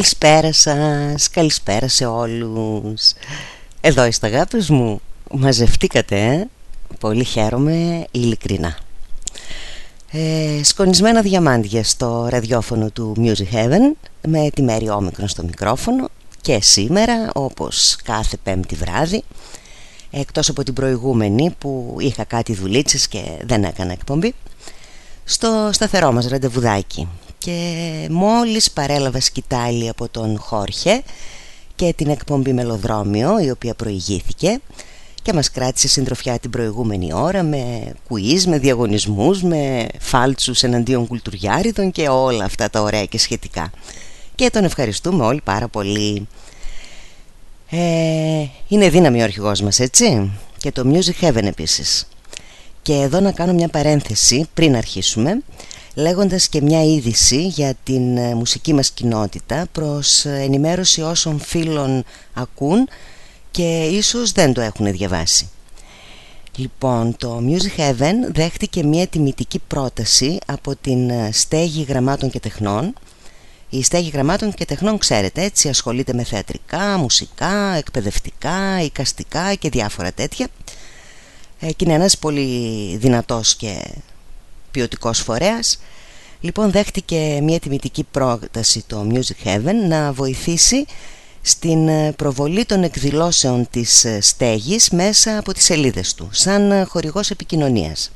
Καλησπέρα σας, καλησπέρα σε όλους. Εδώ είστε αγάπες μου. Μαζευτήκατε, ε; Πολύ χαίρομαι, ειλικρινά. Ε, Σκονισμένα διαμάντια στο ραδιόφωνο του Music Heaven Με τη Μέρη Όμικρον στο μικρόφωνο. Και σήμερα, όπως κάθε πέμπτη βράδυ Εκτός από την προηγούμενη που είχα κάτι δουλίτσες και δεν έκανα εκπομπή Στο σταθερό μας ραντεβουδάκι και μόλις παρέλαβα σκητάλη από τον Χόρχε και την εκπομπή Μελοδρόμιο η οποία προηγήθηκε και μας κράτησε συντροφιά την προηγούμενη ώρα με κουίζ, με διαγωνισμούς, με φάλτσους εναντίον κουλτουριάριδων και όλα αυτά τα ωραία και σχετικά. Και τον ευχαριστούμε όλοι πάρα πολύ. ε, Είναι δύναμη ο αρχηγός μας έτσι; Και το Music Heaven επίσης Και εδώ να κάνω μια παρένθεση πριν αρχίσουμε Λέγοντας και μια είδηση για την ε, μουσική μας κοινότητα Προς ενημέρωση όσων φίλων ακούν Και ίσως δεν το έχουν διαβάσει. Λοιπόν, το Music Heaven δέχτηκε μια τιμητική πρόταση από την ε, Στέγη Γραμμάτων και Τεχνών. Η στέγη γραμμάτων και τεχνών ξέρετε έτσι ασχολείται με θεατρικά, μουσικά, εκπαιδευτικά, οικαστικά και διάφορα τέτοια. Ε, και είναι ένας πολύ δυνατός και ποιοτικός φορέας Λοιπόν δέχτηκε μια τιμητική πρόταση το Music Heaven να βοηθήσει στην ε, προβολή των εκδηλώσεων της ε, στέγης μέσα από τις σελίδες του σαν χορηγός επικοινωνίας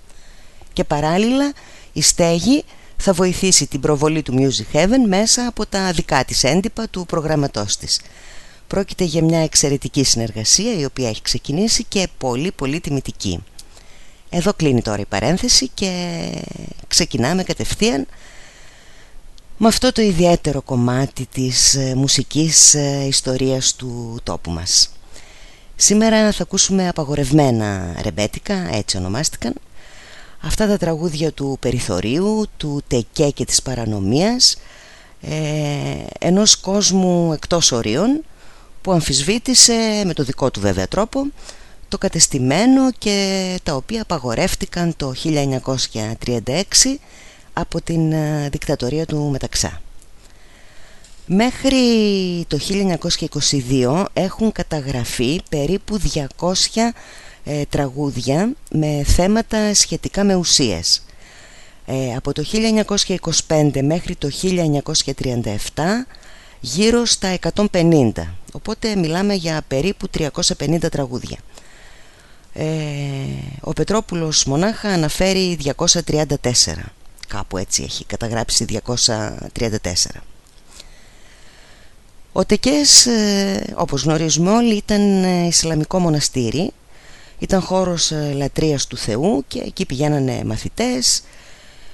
και παράλληλα η στέγη θα βοηθήσει την προβολή του Music Heaven μέσα από τα δικά της έντυπα του προγραμματός της. Πρόκειται για μια εξαιρετική συνεργασία η οποία έχει ξεκινήσει και πολύ πολύ τιμητική. Εδώ κλείνει τώρα η παρένθεση και ξεκινάμε κατευθείαν με αυτό το ιδιαίτερο κομμάτι της ε, μουσικής ε, ιστορίας του τόπου μας. Σήμερα θα ακούσουμε απαγορευμένα ρεμπέτικα, έτσι ονομάστηκαν, αυτά τα τραγούδια του περιθωρίου, του τεκέ και της παρανομίας ε, ενός κόσμου εκτός ορίων που αμφισβήτησε με το δικό του βέβαια τρόπο το κατεστημένο και τα οποία απαγορεύτηκαν το 1936 από την ε, δικτατορία του Μεταξά. Μέχρι το 1922 έχουν καταγραφεί περίπου 200 ε, τραγούδια με θέματα σχετικά με ουσίες. Ε, από το 1925 μέχρι το 1937 γύρω στα 150 οπότε μιλάμε για περίπου 350 τραγούδια ε, ο Πετρόπουλος μονάχα αναφέρει 234 κάπου έτσι έχει καταγράψει 234 ο Τεκές ε, όπως γνωρίζουμε όλοι ήταν ε, Ισλαμικό μοναστήρι. Ήταν χώρος ε, λατρείας του Θεού και εκεί πηγαίνανε μαθητές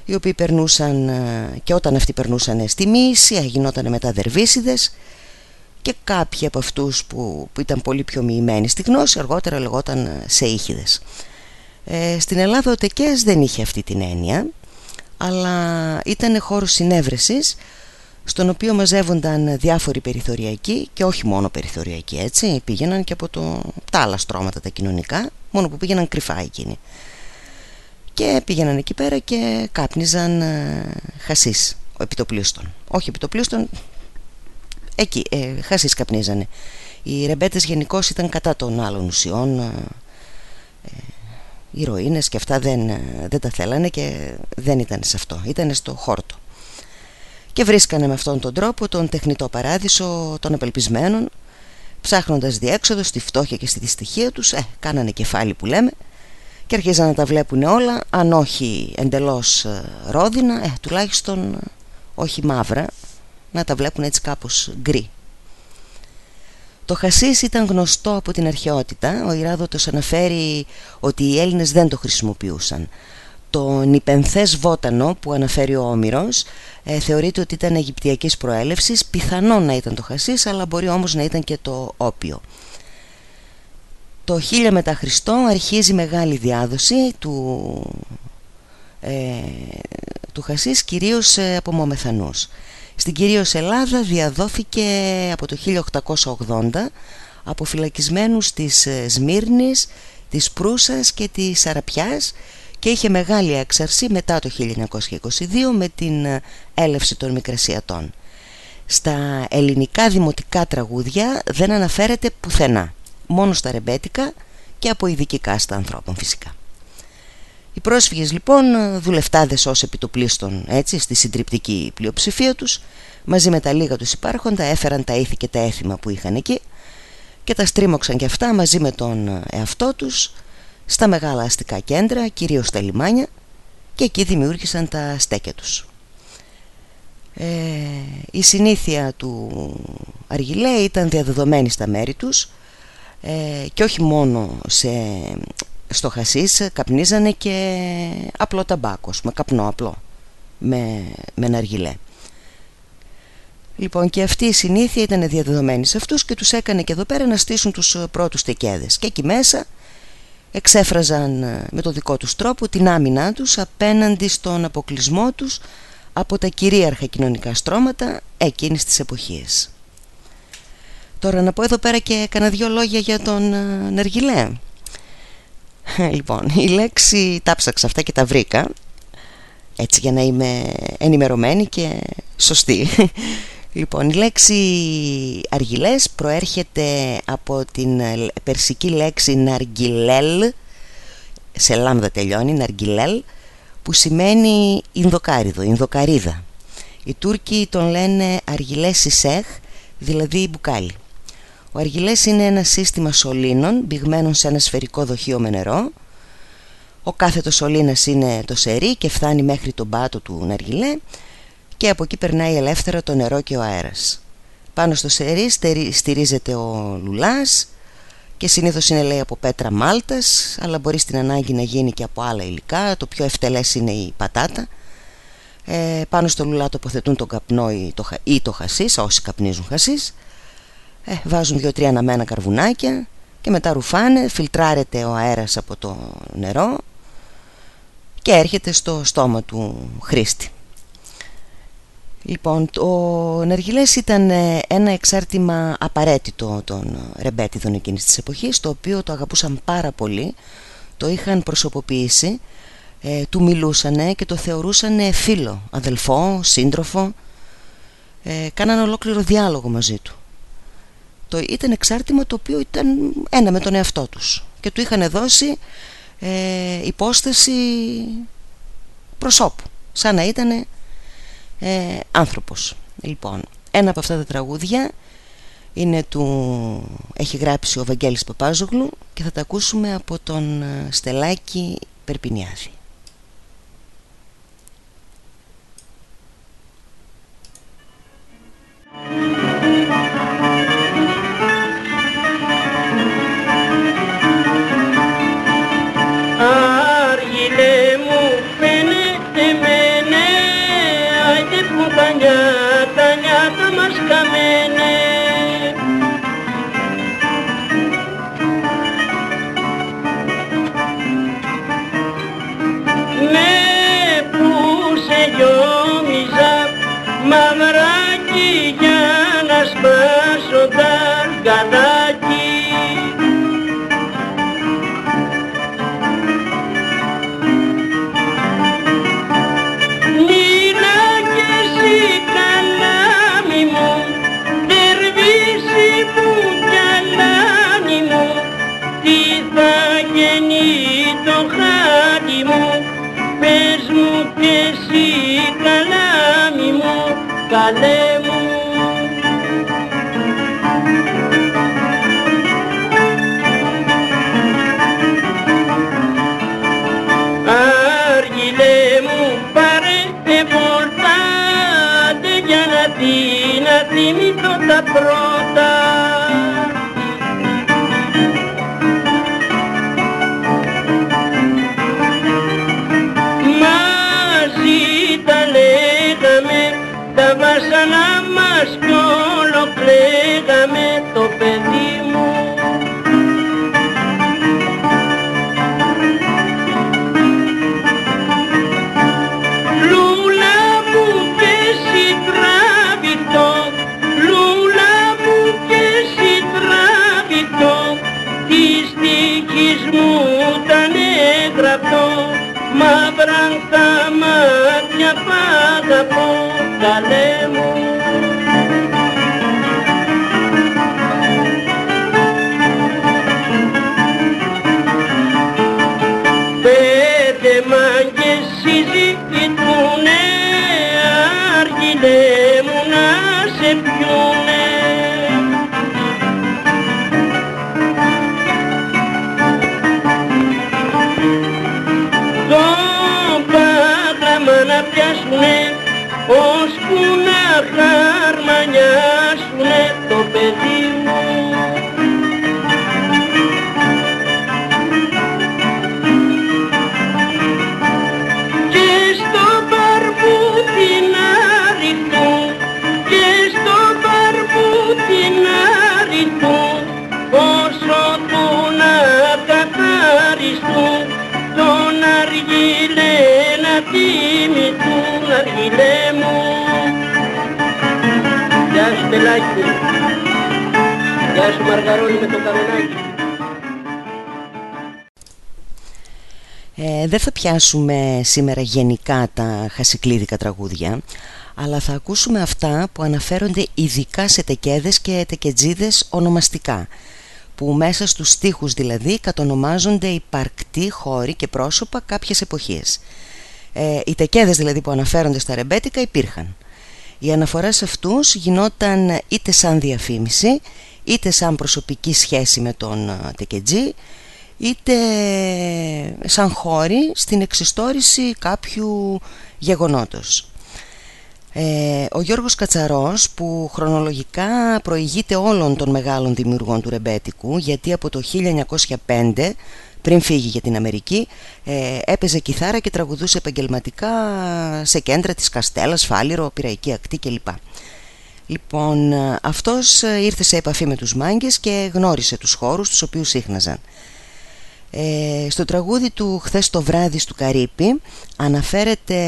οι οποίοι περνούσαν ε, και όταν αυτοί περνούσαν στη μίση γινόταν μετά δερβίσιδες και κάποιοι από αυτούς που, που ήταν πολύ πιο μοιημένοι στη γνώση αργότερα λεγόταν ε, σε ήχηδες. Ε, στην Ελλάδα ο Τεκές δεν είχε αυτή την έννοια αλλά ήταν χώρος συνέβρεσης στον οποίο μαζεύονταν διάφοροι περιθωριακοί και όχι μόνο περιθωριακοί έτσι. Πήγαιναν και από το, τα άλλα στρώματα τα κοινωνικά μόνο που πήγαιναν κρυφά εκείνοι. Και πήγαιναν εκεί πέρα και κάπνιζαν ε, χασίς επιτοπλίστων. Όχι επιτοπλίστων εκεί ε, χασίς καπνίζανε. Οι ρεμπέτες γενικώς ήταν κατά των άλλων ουσιών ε, ε, οι ροήνες και αυτά δεν, ε, δεν τα θέλανε και δεν ήταν σε αυτό. Ήταν στο χόρτο. Και βρίσκανε με αυτόν τον τρόπο τον τεχνητό παράδεισο των απελπισμένων ψάχνοντας διέξοδο στη φτώχεια και στη δυστυχία τους. Ε, κάνανε κεφάλι που λέμε και αρχίζαν να τα βλέπουν όλα αν όχι εντελώς ε, ρόδινα ε, τουλάχιστον ε, όχι μαύρα να τα βλέπουν έτσι κάπως γκρι. Το χασίς ήταν γνωστό από την αρχαιότητα. Ο Ηράδοτος αναφέρει ότι οι Έλληνες δεν το χρησιμοποιούσαν. Το νυπενθές βότανο που αναφέρει ο Όμηρος ε, θεωρείται ότι ήταν αιγυπτιακής προέλευσης. Πιθανό να ήταν το χασίς αλλά μπορεί όμως να ήταν και το όπιο. Το 1000 μετά Χριστό αρχίζει μεγάλη διάδοση του, ε, του χασίς κυρίως ε, από μομεθανούς στην κυρίως Ελλάδα διαδόθηκε από το 1880 από φυλακισμένους της ε, Σμύρνης, της Προύσας και της Αραπιάς και είχε μεγάλη έξαρση μετά το 1922 με την ε, έλευση των μικρασιατών. Στα ελληνικά δημοτικά τραγούδια δεν αναφέρεται πουθενά, μόνο στα ρεμπέτικα και από ειδική κάστα ανθρώπων φυσικά. Οι πρόσφυγες λοιπόν δουλευτάδες ως επιτοπλίστων έτσι στη συντριπτική πλειοψηφία τους μαζί με τα λίγα τους υπάρχοντα έφεραν τα ήθη και τα έθιμα που είχαν εκεί και τα στρίμωξαν και αυτά μαζί με τον εαυτό τους στα μεγάλα αστικά κέντρα, κυρίως στα λιμάνια και εκεί δημιούργησαν τα στέκια τους. Ε, η συνήθεια του Αργιλέ ήταν διαδεδομένη στα μέρη τους ε, και όχι μόνο σε, στο χασίς καπνίζανε και απλό ταμπάκο, με καπνό απλό με, με ένα αργιλέ. Λοιπόν και αυτή η συνήθεια ήταν διαδεδομένη σε αυτούς και τους έκανε και εδώ πέρα να στήσουν τους ε, πρώτους τεκέδες και εκεί μέσα εξέφραζαν ε, με το δικό τους τρόπο την άμυνά τους απέναντι στον αποκλεισμό τους από τα κυρίαρχα κοινωνικά στρώματα εκείνης της εποχής. Τώρα να πω εδώ πέρα και κανένα δυο λόγια για τον ε, Νεργιλέ. Λοιπόν, η λέξη τα ψάξα αυτά και τα βρήκα έτσι για να είμαι ενημερωμένη και σωστή. Λοιπόν, η λέξη αργιλές προέρχεται από την περσική λέξη ναργιλέλ, σε λάμδα τελειώνει, ναργιλέλ, που σημαίνει Ινδοκάριδο, Ινδοκαρίδα. Οι Τούρκοι τον λένε αργιλές Ισέχ, δηλαδή μπουκάλι. Ο αργιλές είναι ένα σύστημα σωλήνων μπηγμένων σε ένα σφαιρικό δοχείο με νερό. Ο κάθετος σωλήνας είναι το σερί και φτάνει μέχρι τον πάτο του ναργιλέ και από εκεί περνάει ελεύθερα το νερό και ο αέρας. Πάνω στο σερί στηρίζεται ο λουλάς και συνήθως είναι λέει από πέτρα μάλτας αλλά μπορεί στην ανάγκη να γίνει και από άλλα υλικά το πιο ευτελές είναι η πατάτα ε, πάνω στο λουλά τοποθετούν τον καπνό ή το, ή το χασίς όσοι καπνίζουν χασίς ε, βάζουν δύο-τρία αναμένα καρβουνάκια και μετά ρουφάνε, φιλτράρεται ο αέρας από το νερό και έρχεται στο στόμα του χρήστη. Λοιπόν, το Ναργιλές ήταν ε, ένα εξάρτημα απαραίτητο των ρεμπέτιδων εκείνης της εποχής το οποίο το αγαπούσαν πάρα πολύ το είχαν προσωποποιήσει ε, του μιλούσανε και το θεωρούσαν φίλο, αδελφό, σύντροφο ε, κάναν ολόκληρο διάλογο μαζί του το ήταν εξάρτημα το οποίο ήταν ένα με τον εαυτό τους. Και του είχαν δώσει ε, υπόσταση προσώπου σαν να ήταν ε, άνθρωπος. Λοιπόν ένα από αυτά τα τραγούδια είναι του έχει γράψει ο Βαγγέλης Παπάζογλου και θα τα ακούσουμε από τον ε, Στελάκη Περπινιάδη καλέ μου Άργιλε καλέ μου. Πέντε μάγκες συζητητούνε αργιλέ μου να σε πιούνε. Το πάγλαμα να πιάσουνε ώσπου Γεια σου Μαργαρόνι με το κανονάκι. Ε, δεν θα πιάσουμε σήμερα γενικά τα χασικλίδικα τραγούδια αλλά θα ακούσουμε αυτά που αναφέρονται ειδικά σε τεκέδες και τεκετζίδες ονομαστικά που μέσα στους στίχους δηλαδή κατονομάζονται υπαρκτοί χώροι και πρόσωπα κάποιες εποχές. Ε, οι τεκέδες δηλαδή που αναφέρονται στα ρεμπέτικα υπήρχαν. Η αναφορά σε αυτούς γινόταν είτε σαν διαφήμιση είτε σαν προσωπική σχέση με τον ε, τεκετζή είτε σαν χώροι στην εξιστόρηση κάποιου γεγονότος. Ε, ο Γιώργος Κατσαρός που χρονολογικά προηγείται όλων των μεγάλων δημιουργών του ρεμπέτικου γιατί από το 1905 πριν φύγει για την Αμερική ε, έπαιζε κιθάρα και τραγουδούσε επαγγελματικά σε κέντρα της Καστέλας, Φάληρο, Πυραϊκή Ακτή κλπ. Λοιπόν, αυτός ήρθε σε επαφή με τους μάγκες και γνώρισε τους χώρους τους οποίους σύχναζαν. Ε, στο τραγούδι του «Χθες το βράδυ του Καρύπη» αναφέρεται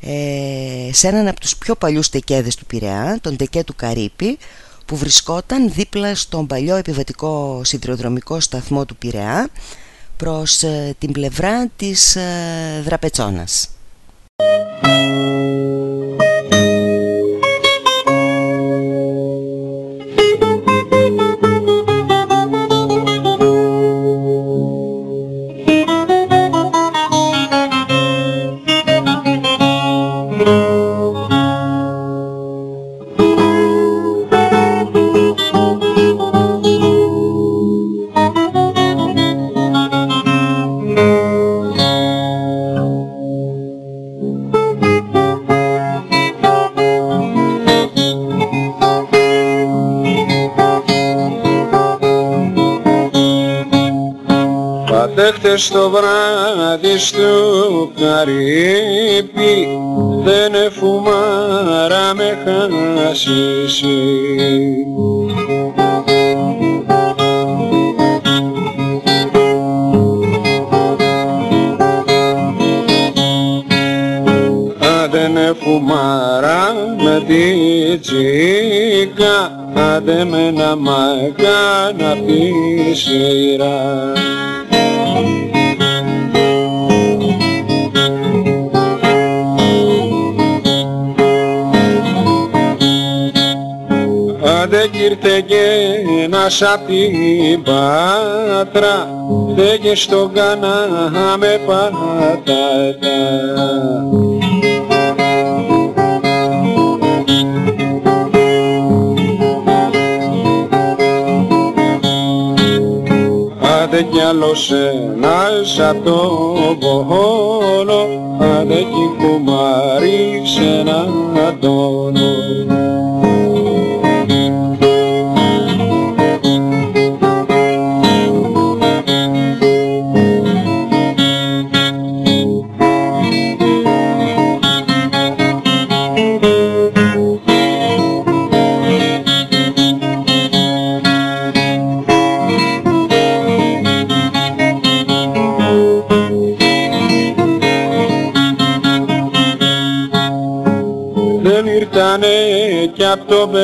ε, σε έναν από τους πιο παλιούς τεκέδες του Πειραιά, τον τεκέ του Καρύπη, που βρισκόταν δίπλα στον παλιό επιβατικό σιδηροδρομικό σταθμό του Πειραιά προς ε, την πλευρά της ε, Δραπετσόνας. στο βράδυ στο καρύπι δεν εφουμάρα με χάσιση δεν εφουμάρα με τη τσίκα άντε με να μ' να σειρά ήρθε και ένας απ' την Πάτρα και στον κανά με πατάτα. Άντε κι άλλος ένας απ' τον Βόλο, άντε κι κουμάρι σε έναν τόνο.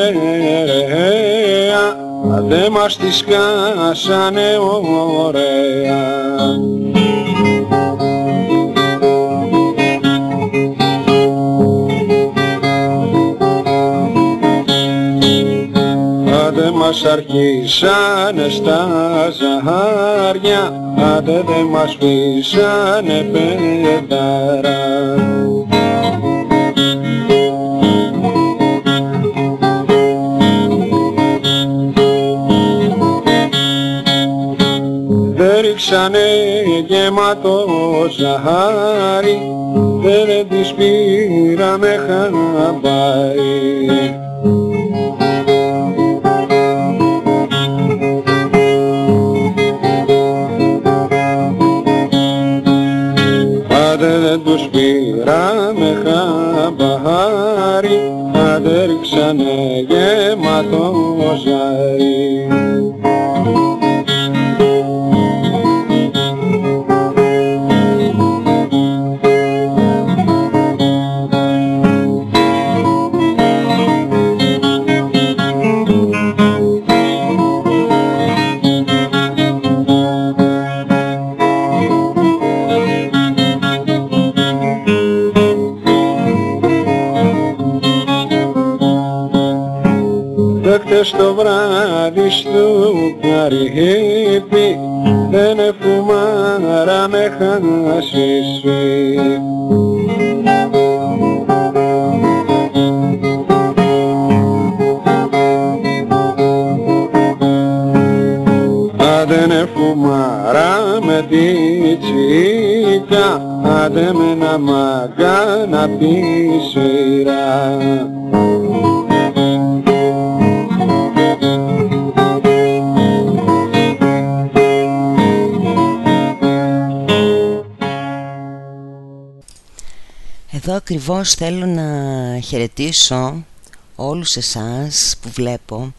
Απ' το Περαία δε μας τη σκάσανε ωραία. Άντε μας αρχίσανε στα ζαχάρια, άντε δε μας πείσανε πενταρά. Ρίξανε γεμάτος ζαχάρι δεν της πήραμε χαμπάρι. Άντε δεν τους πήραμε χαμπάρι, άντε ρίξανε γεμάτο καρύπι δεν εφουμάρα με χάσεις. Δεν εφουμάρα με τη τσίκα άντε με να μαγά να πει σειρά Εδώ ακριβώς θέλω να χαιρετήσω όλους εσάς που βλέπω.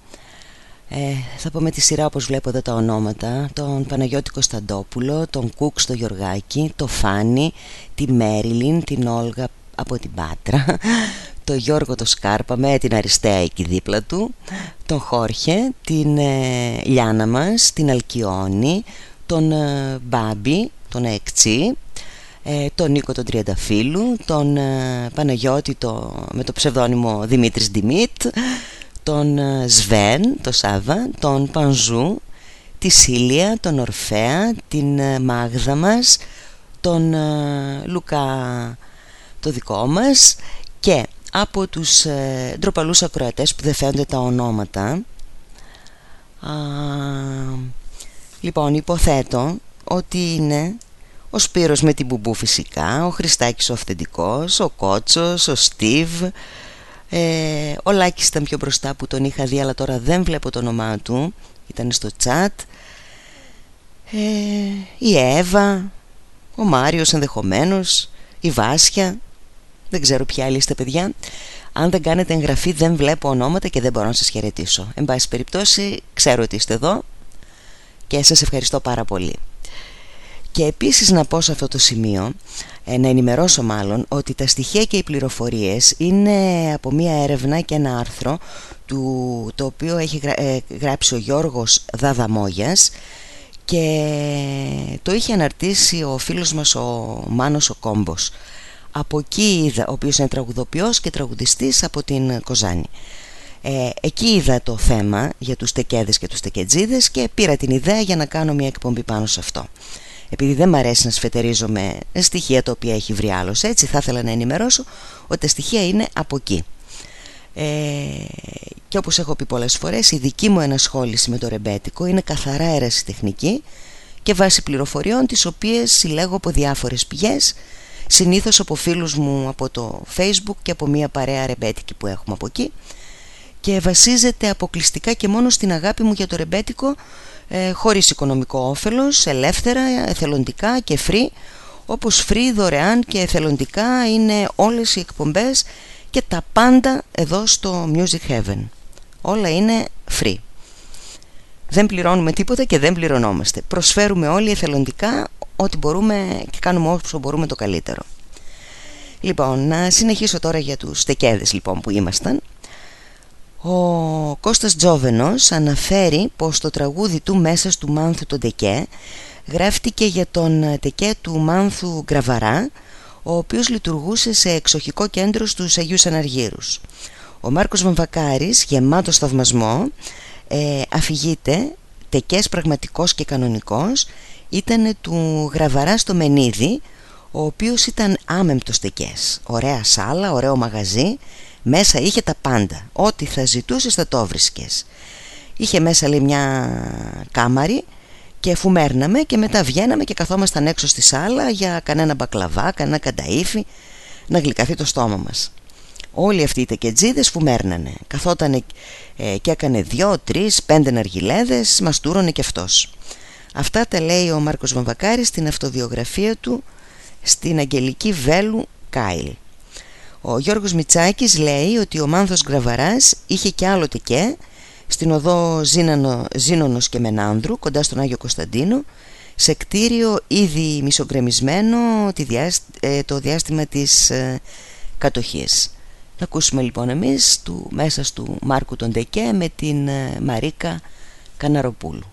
Ε, θα πω με τη σειρά όπως βλέπω εδώ τα ονόματα. Τον Παναγιώτη Κωνσταντόπουλο, τον Κούκ στο Γιωργάκη, το Φάνη, τη Μέριλιν, την Όλγα από την Πάτρα τον Γιώργο το Σκάρπα με την Αριστεία εκεί δίπλα του τον Χόρχε, την ε, Λιάνα μας, την Αλκιόνη τον ε, Μπάμπη, τον Εκτσί ε, τον Νίκο τον Τριανταφύλου, τον ε, Παναγιώτη το, με το ψευδόνυμο Δημήτρης Δημήτ, τον ε, Σβέν, το Σάβα, τον Πανζού, τη Σίλια, τον Ορφέα, την ε, Μάγδα μας, τον Λουκά το δικό μας και από τους ε, ντροπαλούς ακροατές που δεν φαίνονται τα ονόματα α, λοιπόν υποθέτω ότι είναι ο Σπύρος με την Μπουμπού φυσικά, ο Χριστάκης ο Αυθεντικός, ο Κότσος, ο Στίβ ε, Ο Λάκης ήταν πιο μπροστά που τον είχα δει αλλά τώρα δεν βλέπω το όνομά του. Ήταν στο τσάτ ε, Η Εύα, ο Μάριος ενδεχομένως, η Βάσια. Δεν ξέρω ποια άλλη είστε παιδιά. Αν δεν κάνετε εγγραφή δεν βλέπω ονόματα και δεν μπορώ να σας χαιρετήσω. Εν πάση περιπτώσει ξέρω ότι είστε εδώ και σας ευχαριστώ πάρα πολύ και επίσης να πω σε αυτό το σημείο, ε, να ενημερώσω μάλλον, ότι τα στοιχεία και οι πληροφορίες είναι από μία έρευνα και ένα άρθρο του, το οποίο έχει ε, γράψει ο Γιώργος Δαδαμόγιας και το είχε αναρτήσει ο φίλος μας ο Μάνος ο Κόμπος. Από εκεί είδα, ο οποίος είναι τραγουδοποιός και τραγουδιστής από την Κοζάνη. Ε, εκεί είδα το θέμα για τους τεκέδες και τους τεκετζίδες και πήρα την ιδέα για να κάνω μια εκπομπή πάνω σε αυτό επειδή δεν μ' αρέσει να σφετερίζομαι στοιχεία τα οποία έχει βρει άλλος έτσι θα ήθελα να ενημερώσω ότι τα στοιχεία είναι από εκεί. Ε, και όπως έχω πει πολλές φορές η δική μου ενασχόληση με το ρεμπέτικο είναι καθαρά αίρεση και βάσει πληροφοριών τις οποίες συλλέγω από διάφορες πηγές συνήθως από φίλους μου από το facebook και από μια παρέα ρεμπέτικη που έχουμε από εκεί και βασίζεται αποκλειστικά και μόνο στην αγάπη μου για το ρεμπέτικο ε, χωρίς οικονομικό όφελος, ελεύθερα, εθελοντικά και free. Όπως free, δωρεάν και εθελοντικά είναι όλες οι εκπομπές και τα πάντα εδώ στο Music Heaven. Όλα είναι free. Δεν πληρώνουμε τίποτα και δεν πληρωνόμαστε. Προσφέρουμε όλοι εθελοντικά ό,τι μπορούμε και κάνουμε όσο μπορούμε το καλύτερο. Λοιπόν να συνεχίσω τώρα για τους στεκέδες λοιπόν που ήμασταν ο Κώστας Τζόβενος αναφέρει πως το τραγούδι του μέσας του Μάνθου τον Τεκέ γράφτηκε για τον Τεκέ του Μάνθου Γκραβαρά ο οποίος λειτουργούσε σε εξοχικό κέντρο στους Αγίους Αναργύρους. Ο Μάρκος Βαμβακάρης, γεμάτος θαυμασμό, ε, αφηγείται τεκές πραγματικός και κανονικός ήταν του Γραβαρά στο Μενίδη ο οποίος ήταν άμεμπτος τεκές ωραία σάλα, ωραίο μαγαζί μέσα είχε τα πάντα. Ό,τι θα ζητούσες θα το βρίσκες. Είχε μέσα λέει μια κάμαρη Και φουμέρναμε και μετά βγαίναμε Και καθόμασταν έξω στη σάλα Για κανένα μπακλαβά, κανένα κανταΐφι Να γλυκαθεί το στόμα μας. Όλοι αυτοί οι τεκετζίδες φουμέρνανε. Καθόταν ε, και έκανε δυο, τρεις, πέντε ναργιλέδες Μαστούρωνε και αυτός. Αυτά τα λέει ο Μάρκος Βαμβακάρης Στην αυτοβιογραφία του Στην Αγγελική Βέλου Κάιλ ο Γιώργος Μιτσάκης λέει ότι ο Μάνθος Γκραβαράς είχε και άλλο και στην οδό Ζήνανο, Ζήνωνος και Μενάνδρου κοντά στον Άγιο Κωνσταντίνο σε κτίριο ήδη μισογκρεμισμένο ε, το διάστημα της ε, κατοχής. Να ακούσουμε λοιπόν εμείς του, μέσα του Μάρκου τον Τεκέ με την ε, Μαρίκα Καναροπούλου.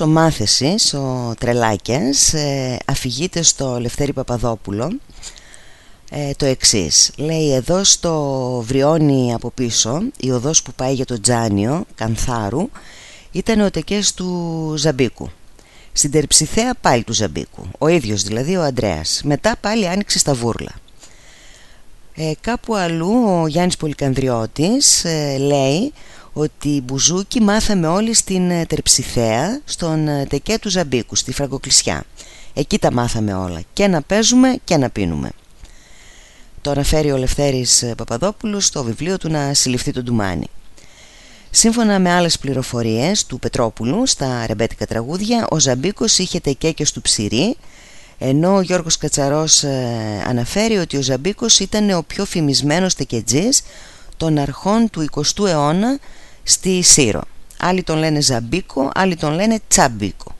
Ο Μάθεσης, ο Τρελάκιας, ε, αφηγείται στο Λευτέρη Παπαδόπουλο ε, το εξής. Λέει εδώ στο Βριόνι από πίσω, η οδός που πάει για το Τζάνιο, Κανθάρου, ήταν ο τεκές του Ζαμπίκου. Στην Τερψιθέα πάλι του Ζαμπίκου, ο ίδιος δηλαδή ο Αντρέας. Μετά πάλι άνοιξε στα Βούρλα. Ε, κάπου αλλού ο Γιάννης Πολυκανδριώτης ε, λέει ότι μπουζούκι μάθαμε όλοι στην ε, Τερψιθέα, στον ε, τεκέ του Ζαμπίκου, στη Φραγκοκλησιά. Εκεί τα μάθαμε όλα, και να παίζουμε και να πίνουμε. Το αναφέρει ο Λευθέρης ε, Παπαδόπουλος στο βιβλίο του να συλληφθεί τον Ντουμάνι. Σύμφωνα με άλλες πληροφορίες του Πετρόπουλου στα ρεμπέτικα τραγούδια, ο Ζαμπίκος είχε τεκέκες του ψηρή, ενώ ο Γιώργος Κατσαρός αναφέρει ότι ο Ζαμπίκος ήταν ο πιο φημισμένος τεκετζής των αρχών του 20ου αιώνα στη Σύρο. Άλλοι τον λένε Ζαμπίκο, άλλοι τον λένε Τσαμπίκο.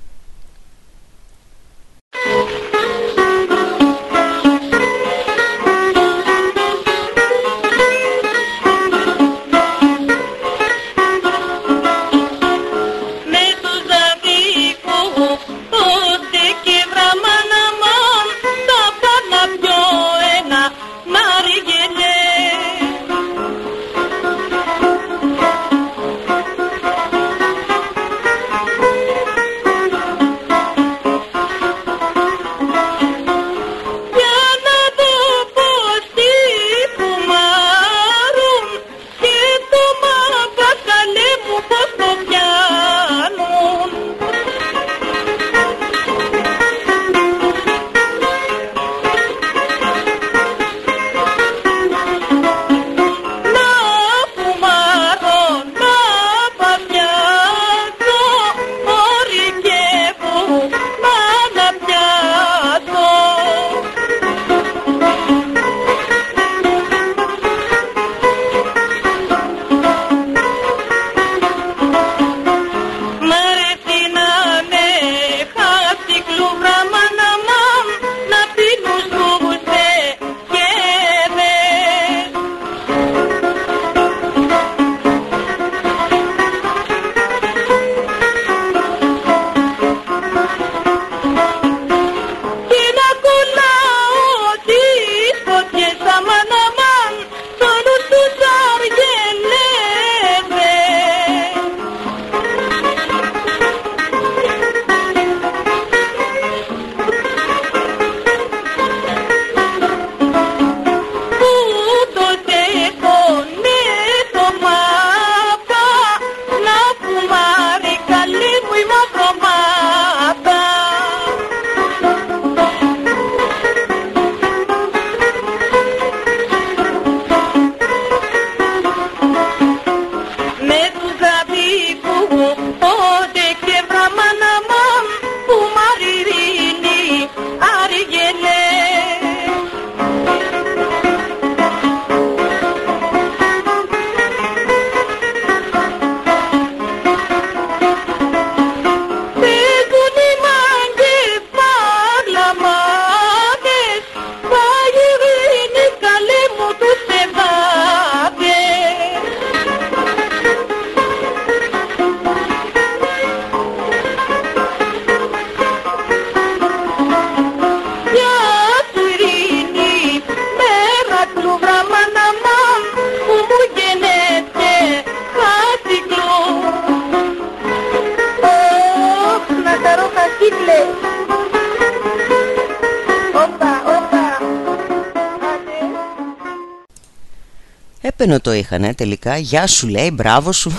Έπαινο το είχαν τελικά. Γεια σου λέει μπράβο σου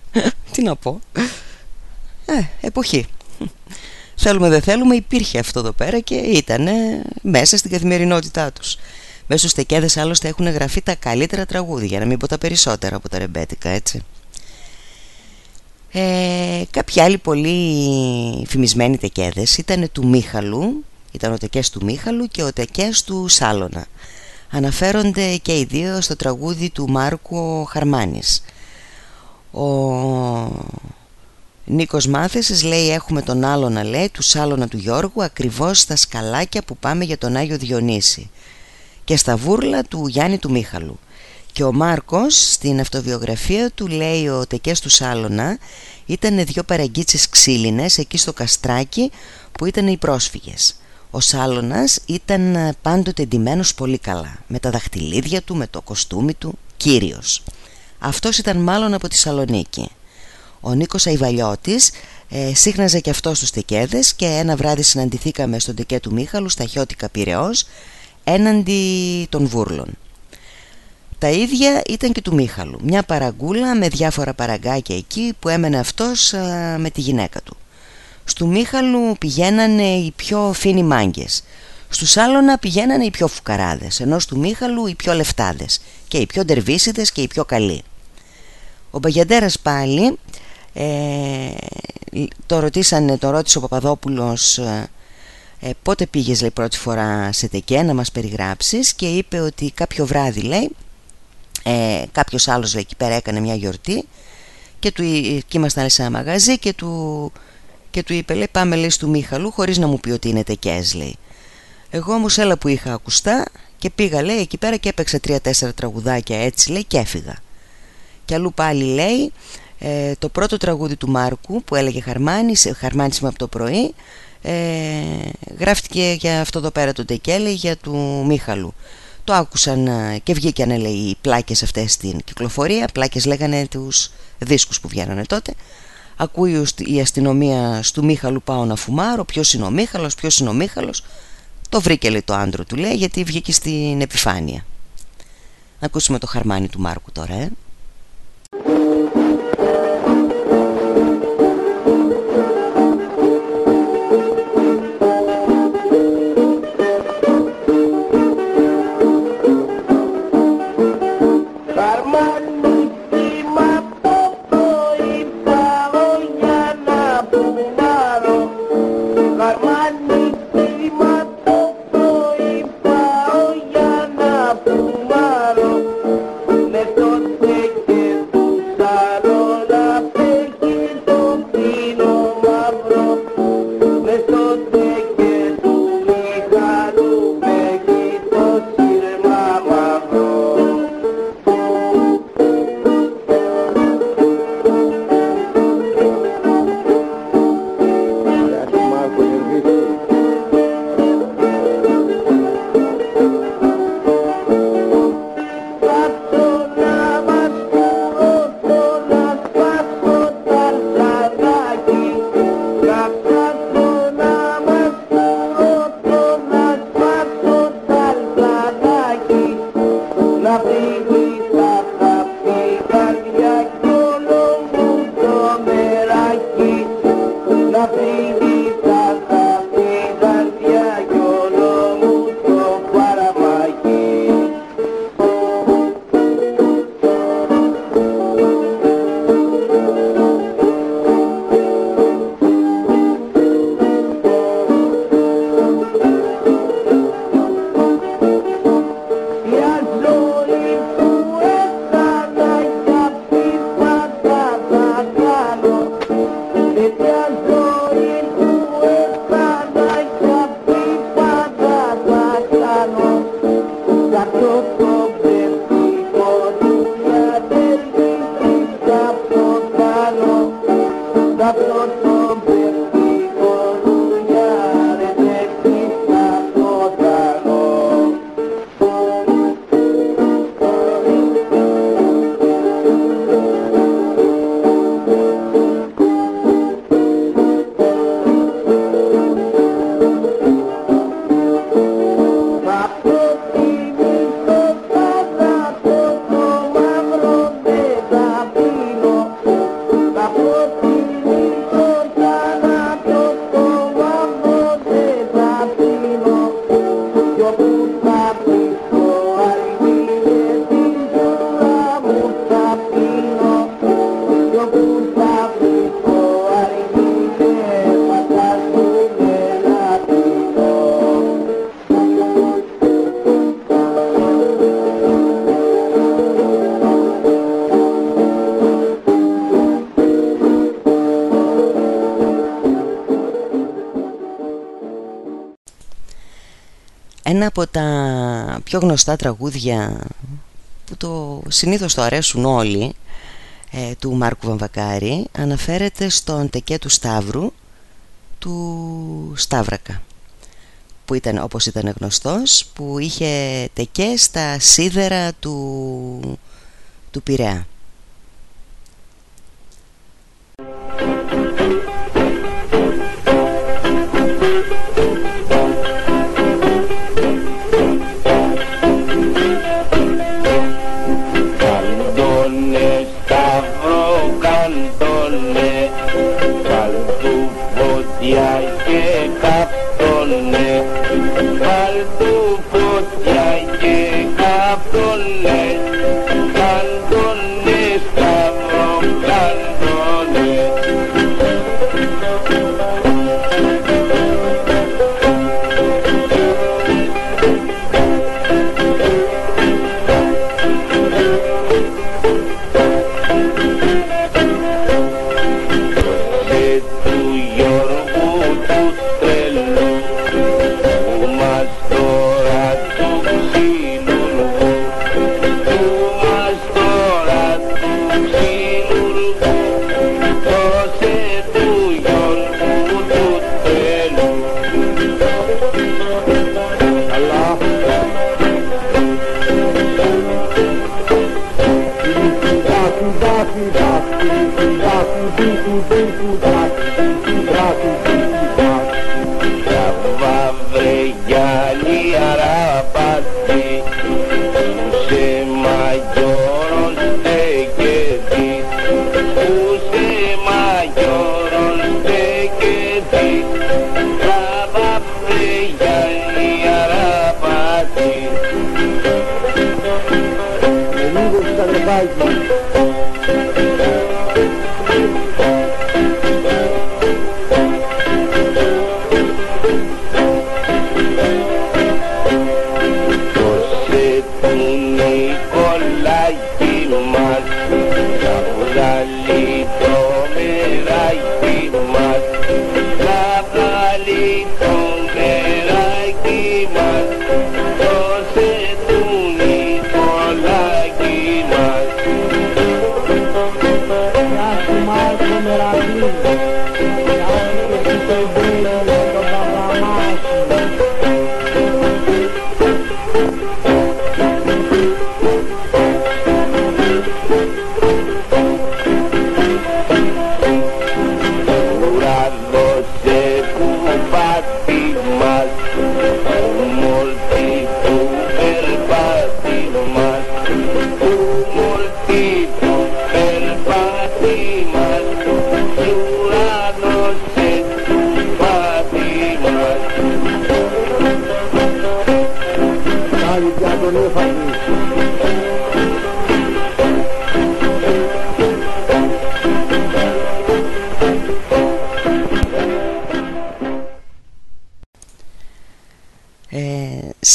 Τι να πω. Ε εποχή. Θέλουμε δεν θέλουμε υπήρχε αυτό εδώ πέρα Και ήταν μέσα στην καθημερινότητά τους. Μέσα στους τεκέδες άλλωστε έχουν γραφεί τα καλύτερα τραγούδια Για να μην πω τα περισσότερα από τα ρεμπέτικα έτσι. Ε, κάποιοι άλλοι πολύ φημισμένοι τεκέδες ήταν του Μίχαλου ήταν ο τεκές του Μίχαλου και ο τεκές του Σάλωνα αναφέρονται και οι δύο στο τραγούδι του Μάρκου Χαρμάνης. Ο Νίκος Μάθησης λέει έχουμε τον άλλο να λέει του Σάλωνα του Γιώργου ακριβώς στα σκαλάκια που πάμε για τον Άγιο Διονύση και στα βούρλα του Γιάννη του Μίχαλου και ο Μάρκος στην αυτοβιογραφία του λέει ο τεκές του Σάλωνα ήταν δύο παραγκίτσες ξύλινες εκεί στο καστράκι που ήταν οι πρόσφυγες ο Σάλωνας ήταν πάντοτε εντυμένος πολύ καλά. Με τα δαχτυλίδια του, με το κοστούμι του, κύριος. Αυτός ήταν μάλλον από τη Σαλονίκη Ο Νίκος Αϊβαλιώτης ε, σύχναζε και αυτός στους τεκέδες Και ένα βράδυ συναντηθήκαμε στον τεκέ του Μίχαλου Στα Χιώτικα Πυραιός Έναντι των Βούρλων. Τα ίδια ήταν και του Μίχαλου. Μια παραγκούλα με διάφορα παραγκάκια εκεί Που έμενε αυτός με τη γυναίκα του Στου Μίχαλου πηγαίνανε οι πιο φίνοι μάγκες. Στου Σάλωνα πηγαίνανε οι πιο φουκαράδες Ενώ στου Μίχαλου οι πιο λεφτάδες Και οι πιο ντερβίσιδες και οι πιο καλοί. Ο Μπαγιαντέρας πάλι ε, Το ρωτήσανε, το ρώτησε ο Παπαδόπουλος ε, ε, Πότε πήγες λέει πρώτη φορά σε τεκέ να μας περιγράψεις Και είπε ότι κάποιο βράδυ λέει ε, Κάποιος άλλος λέει εκεί πέρα έκανε μια γιορτή και, του, και ήμασταν σε ένα μαγαζί και του και του είπε λέει πάμε λέει του Μίχαλου χωρίς να μου πει ότι είναι τεκές λέει. Εγώ όμως έλα που είχα ακουστά και πήγα λέει εκεί πέρα και έπαιξα τρία-τέσσερα τραγουδάκια έτσι λέει και έφυγα. Και αλλού πάλι λέει ε, το πρώτο τραγούδι του Μάρκου που έλεγε Χαρμάνης, Χαρμάνης από το πρωί ε, γράφτηκε για αυτό εδώ πέρα το τεκέλε για του Μίχαλου. Το άκουσαν ε, και βγήκαν λέει οι πλάκες αυτές στην κυκλοφορία πλάκες λέγανε τους δίσκους που βγαίνανε τότε Ακούει η αστυνομία του Μίχαλου πάω να φουμάρω Ποιος είναι ο Μίχαλος, ποιος είναι ο Μίχαλος Το βρήκε λέει το άντρο του λέει γιατί βγήκε στην επιφάνεια. Να ακούσουμε το χαρμάνι του Μάρκου τώρα ε. Από τα πιο γνωστά τραγούδια που το συνήθως το αρέσουν όλοι ε, του Μάρκου Βαμβακάρη αναφέρεται στον τεκέ του Σταύρου του Σταύρακα που ήταν όπως ήταν γνωστός που είχε τεκέ στα σίδερα του, του Πειραιά Olé, para o povo de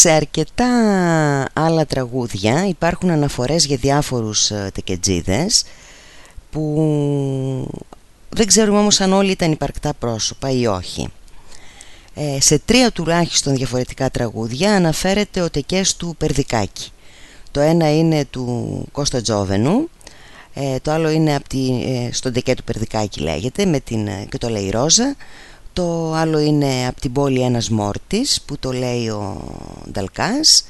σε αρκετά άλλα τραγούδια υπάρχουν αναφορές για διάφορους ε, τεκετζίδες που δεν ξέρουμε όμως αν όλοι ήταν υπαρκτά πρόσωπα ή όχι. Ε, σε τρία τουλάχιστον διαφορετικά τραγούδια αναφέρεται ο τεκές του Περδικάκη. Το ένα είναι του Κώστα Τζόβενου, ε, το άλλο είναι από τη, στον τεκέ του Περδικάκη λέγεται με την, και το λέει Ρόζα το άλλο είναι από την πόλη ένας μόρτης που το λέει ο Νταλκάς.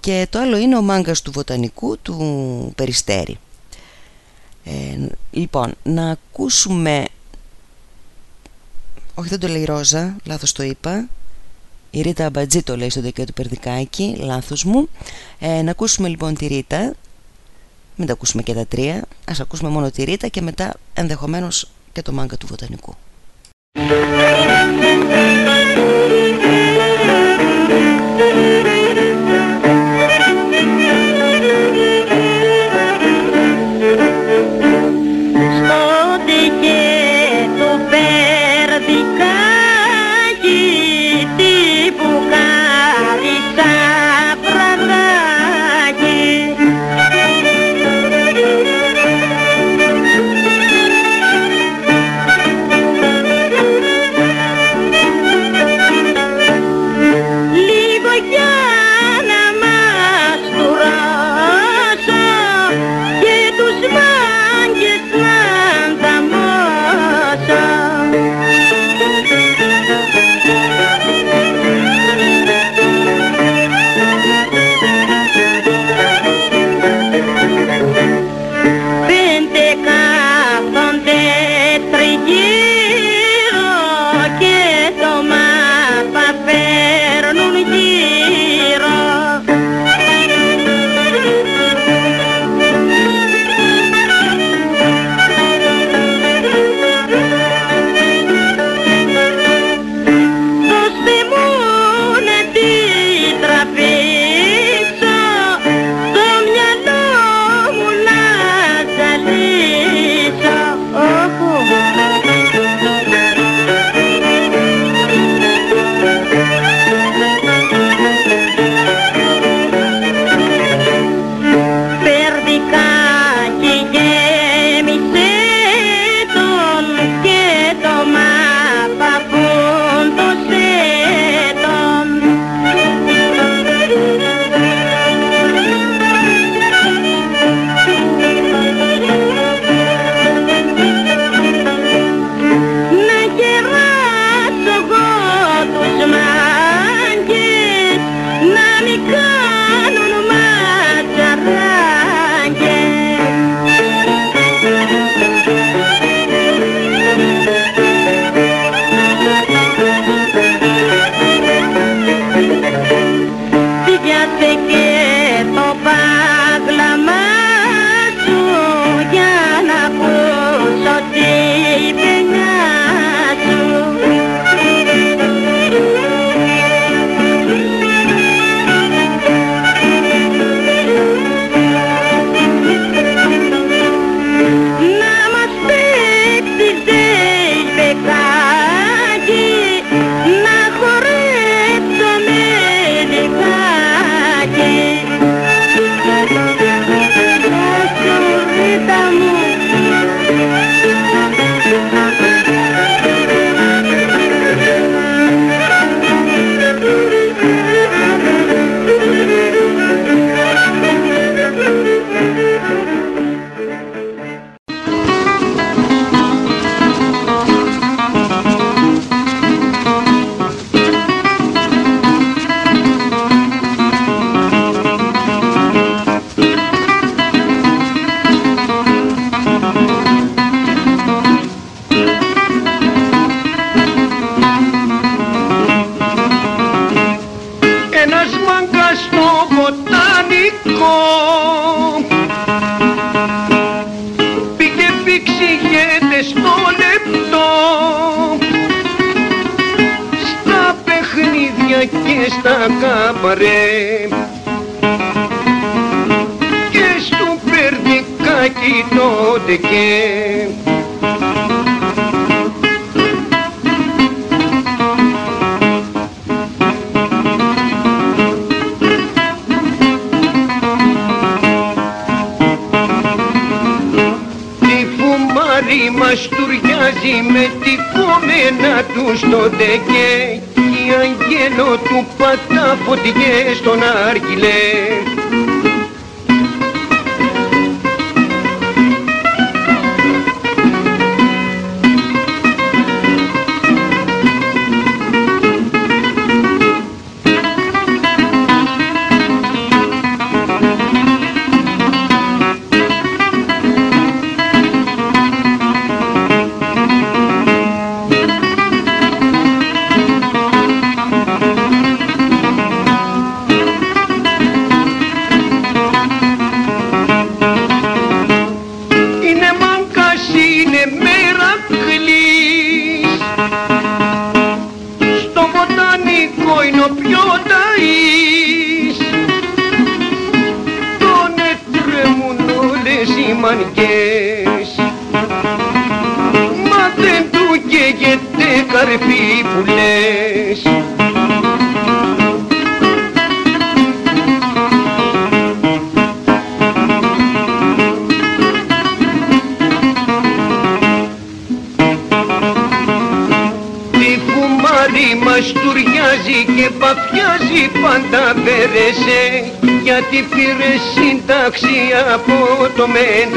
Και το άλλο είναι ο μάγκας του βοτανικού του Περιστέρη ε, λοιπόν να ακούσουμε όχι δεν το λέει Ρόζα λάθος το είπα. Η Ρίτα Αμπατζή το λέει στο δεκαίου του Περδικάκη λάθος μου. Ε, να ακούσουμε λοιπόν τη Ρίτα. Μην τα ακούσουμε και τα τρία. Ας ακούσουμε μόνο τη Ρίτα και μετά ενδεχομένως και το μάγκα του βοτανικού στα με τη κομμένα του στο ντεκέ κι αγγέλο του πατά φωτιές στον άργυλε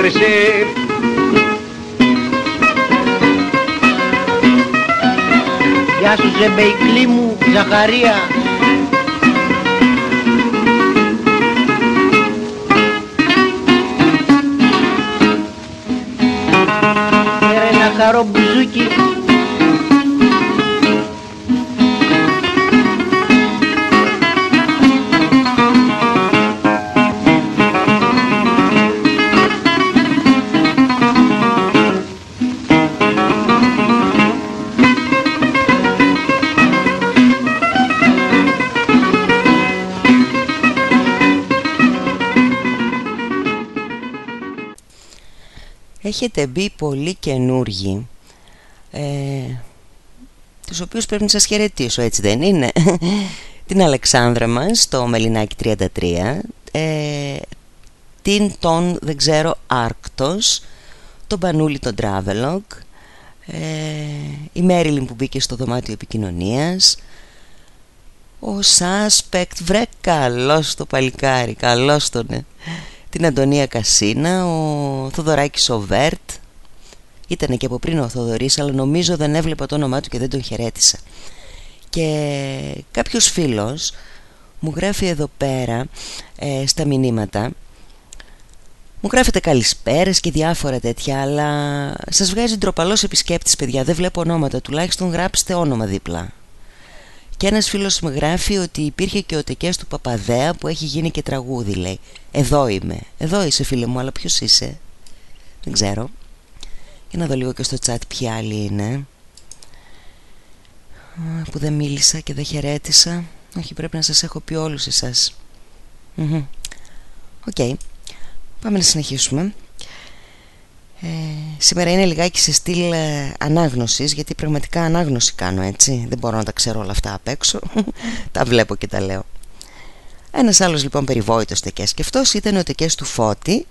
से έχετε μπει πολύ καινούργοι ε, τους οποίους πρέπει να σας χαιρετήσω έτσι δεν είναι; Την Αλεξάνδρα μας το Μελινάκι 33 ε, την τον δεν ξέρω Άρκτος τον Πανούλη τον Travelog ε, η Μέριλιν που μπήκε στο δωμάτιο επικοινωνίας ο Suspect βρε καλός το παλικάρι καλός τον την Αντωνία Κασίνα, ο Θοδωράκης ο Βέρτ ήταν και από πριν ο Θοδωρής αλλά νομίζω δεν έβλεπα το όνομά του και δεν τον χαιρέτησα. Και κάποιος φίλος μου γράφει εδώ πέρα ε, στα μηνύματα. Μου γράφετε καλησπέρες και διάφορα τέτοια αλλά σας βγάζει ντροπαλός επισκέπτης παιδιά. Δεν βλέπω ονόματα. Τουλάχιστον γράψτε όνομα δίπλα. Και ένας φίλος μου γράφει ότι υπήρχε και ο τεκές του Παπαδέα που έχει γίνει και τραγούδι λέει. Εδώ είμαι, εδώ είσαι φίλε μου αλλά ποιος είσαι; Δεν ξέρω. Για να δω λίγο και στο chat ποιοι άλλοι είναι. Που δεν μίλησα και δεν χαιρέτησα. Όχι πρέπει να σας έχω πει όλους εσάς. OK. Okay. Πάμε να συνεχίσουμε. Ε, σήμερα είναι λιγάκι σε στυλ ε, ανάγνωσης γιατί πραγματικά ανάγνωση κάνω έτσι. Δεν μπορώ να τα ξέρω όλα αυτά απ' έξω. Τα βλέπω και τα λέω. Ένας άλλος λοιπόν περιβόητος τεκές και αυτός ήταν ο τεκές του Φώτη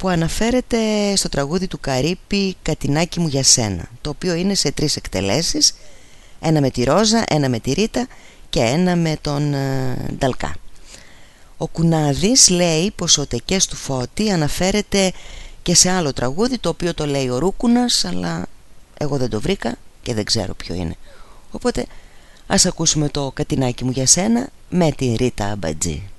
που αναφέρεται στο τραγούδι του Καρύπη «Κατινάκι μου για σένα» το οποίο είναι σε τρεις εκτελέσεις ένα με τη Ρόζα, ένα με τη Ρίτα και ένα με τον ε, Νταλκά. Ο Κουνάδης λέει πως ο τεκές του Φώτη αναφέρεται και σε άλλο τραγούδι το οποίο το λέει ο Ρούκουνας αλλά εγώ δεν το βρήκα και δεν ξέρω ποιο είναι. Οπότε ας ακούσουμε το κατινάκι μου για σένα με τη Ρίτα Αμπατζή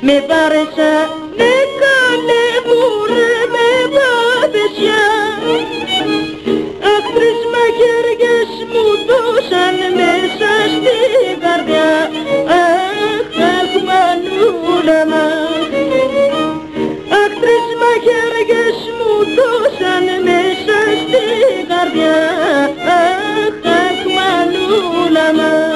Με βάρεσα με καλέ μου ρε με βάδεσιά Αχ τρεις μαχαιριές μου δώσαν μέσα στην καρδιά Αχ, αχ μανούλα μας. Αχ τρεις μαχαιριές μου δώσαν μέσα στην καρδιά Αχ, αχ μανούλα μας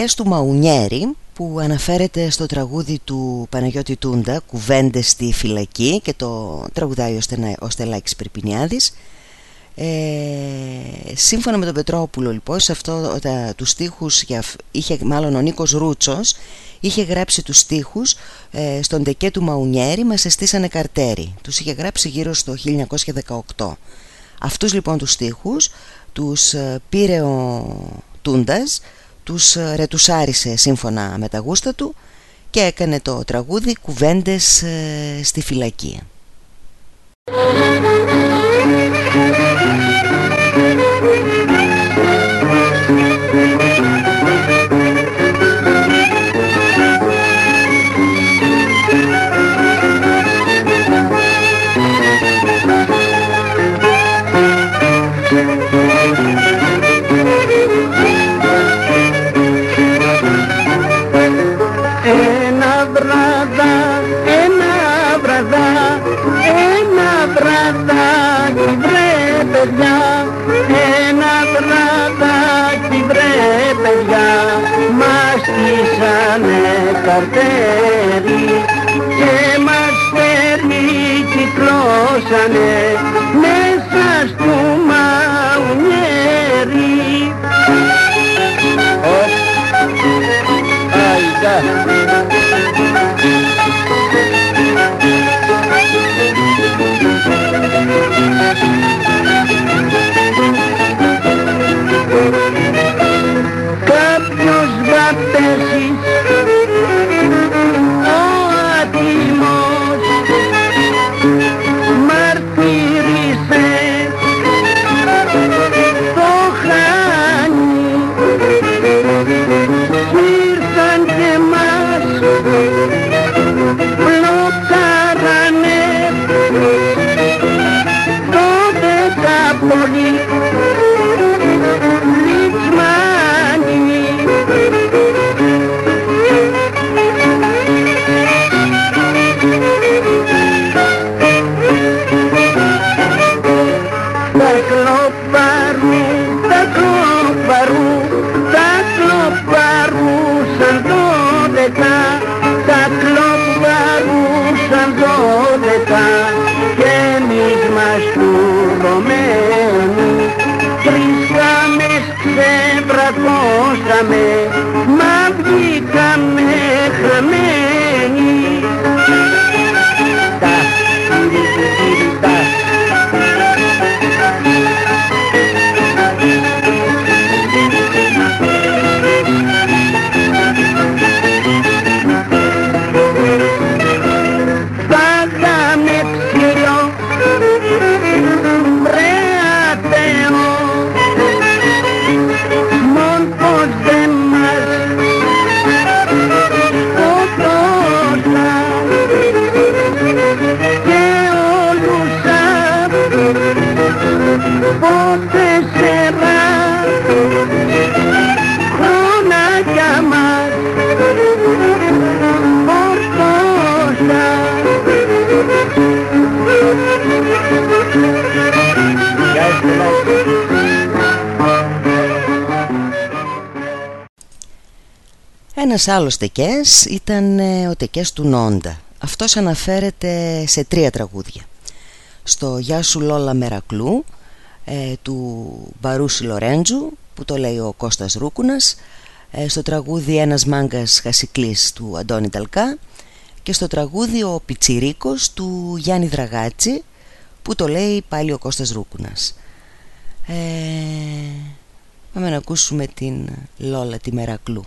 Ο Τεκές του Μαουνιέρη που αναφέρεται στο τραγούδι του Παναγιώτη Τούντα «Κουβέντες στη φυλακή» και το τραγουδάει ο, Στενα, ο Στελάκης Περπινιάδης ε, σύμφωνα με τον Πετρόπουλο λοιπόν σε αυτό τα, τους στίχους είχε μάλλον ο Νίκος Ρούτσος είχε γράψει τους στίχους ε, στον Τεκέ του Μαουνιέρη «Μας εστίσανε καρτέρι» τους είχε γράψει γύρω στο 1918 αυτούς λοιπόν τους στίχους τους ε, πήρε ο Τούντας τους ρετουσάρισε σύμφωνα με τα γούστα του και έκανε το τραγούδι «Κουβέντες ε, στη φυλακή». Καρτέρι και μας φέρνει κυκλώσανε Ένας άλλος τεκές ήταν ε, ο τεκές του Νόντα. Αυτός αναφέρεται σε τρία τραγούδια. Στο «Γεια σου Λόλα Μερακλού» ε, του Μπαρούσι Λορέντζου που το λέει ο Κώστας Ρούκουνας ε, στο τραγούδι «Ένας μάγκας χασικλής» του Αντώνη Ταλκά και στο τραγούδι «Ο Πιτσιρίκος» του Γιάννη Δραγάτσι που το λέει πάλι ο Κώστας Ρούκουνας. Ε, πάμε να ακούσουμε την Λόλα τη Μερακλού.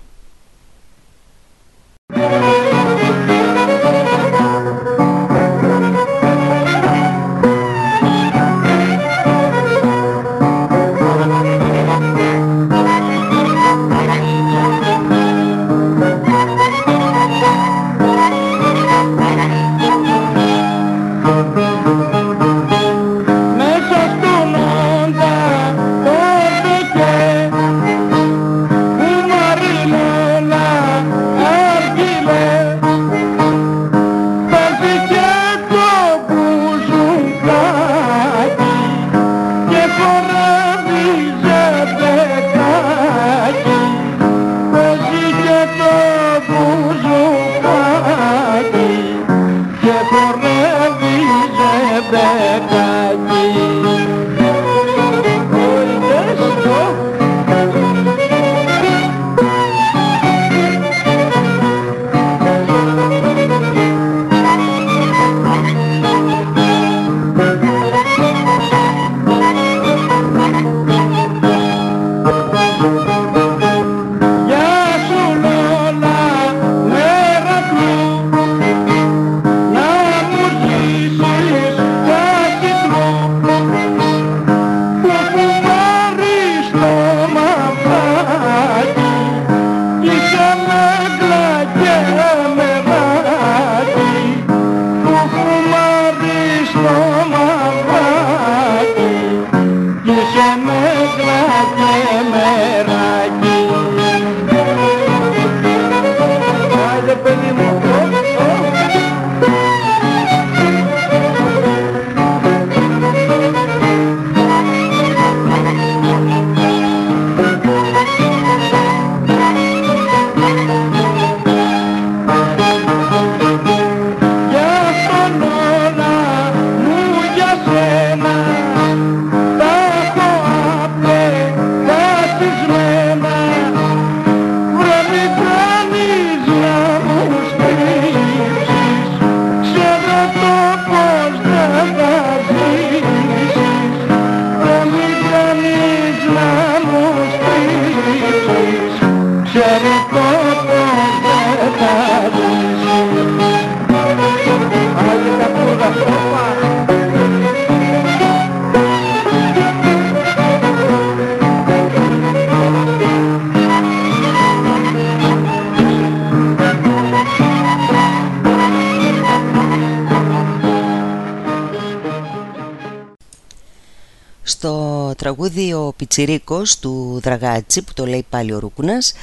Πιτσιρίκος του Δραγάτσι που το λέει πάλι ο Ρούκουνας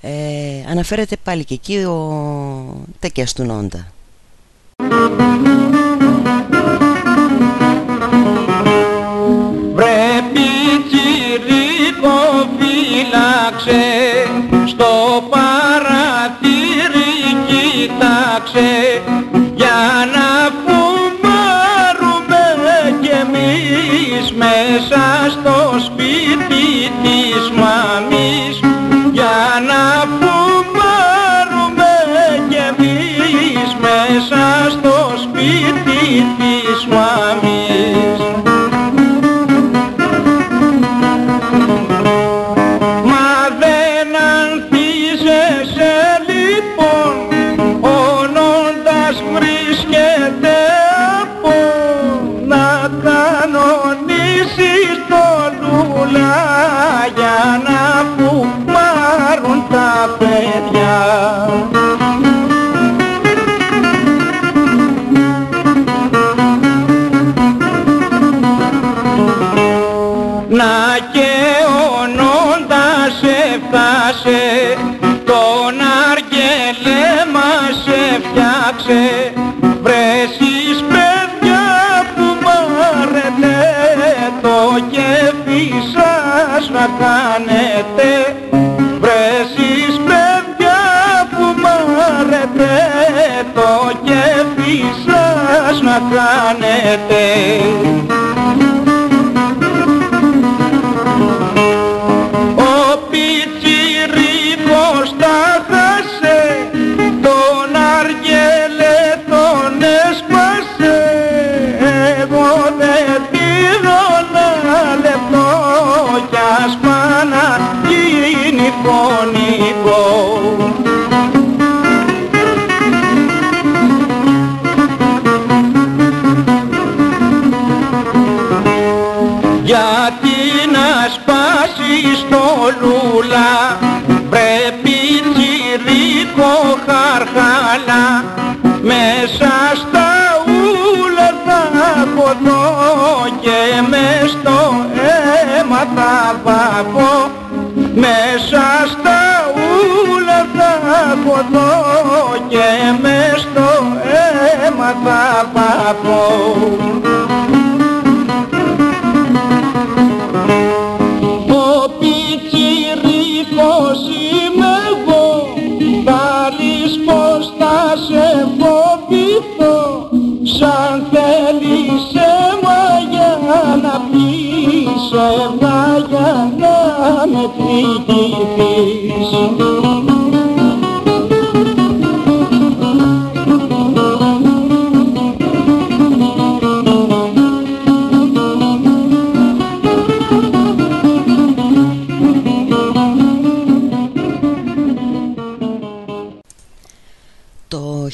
ε, αναφέρεται πάλι και εκεί ο Τεκιάς για να να κάνετε σπάσει στο λούλα πρέπει τσιρίκο χαρχάλα μέσα στα ούλα θα κοντώ και μες στο αίμα θα βαφώ μέσα στα ούλα θα κοντώ και μες στο αίμα θα βαφώ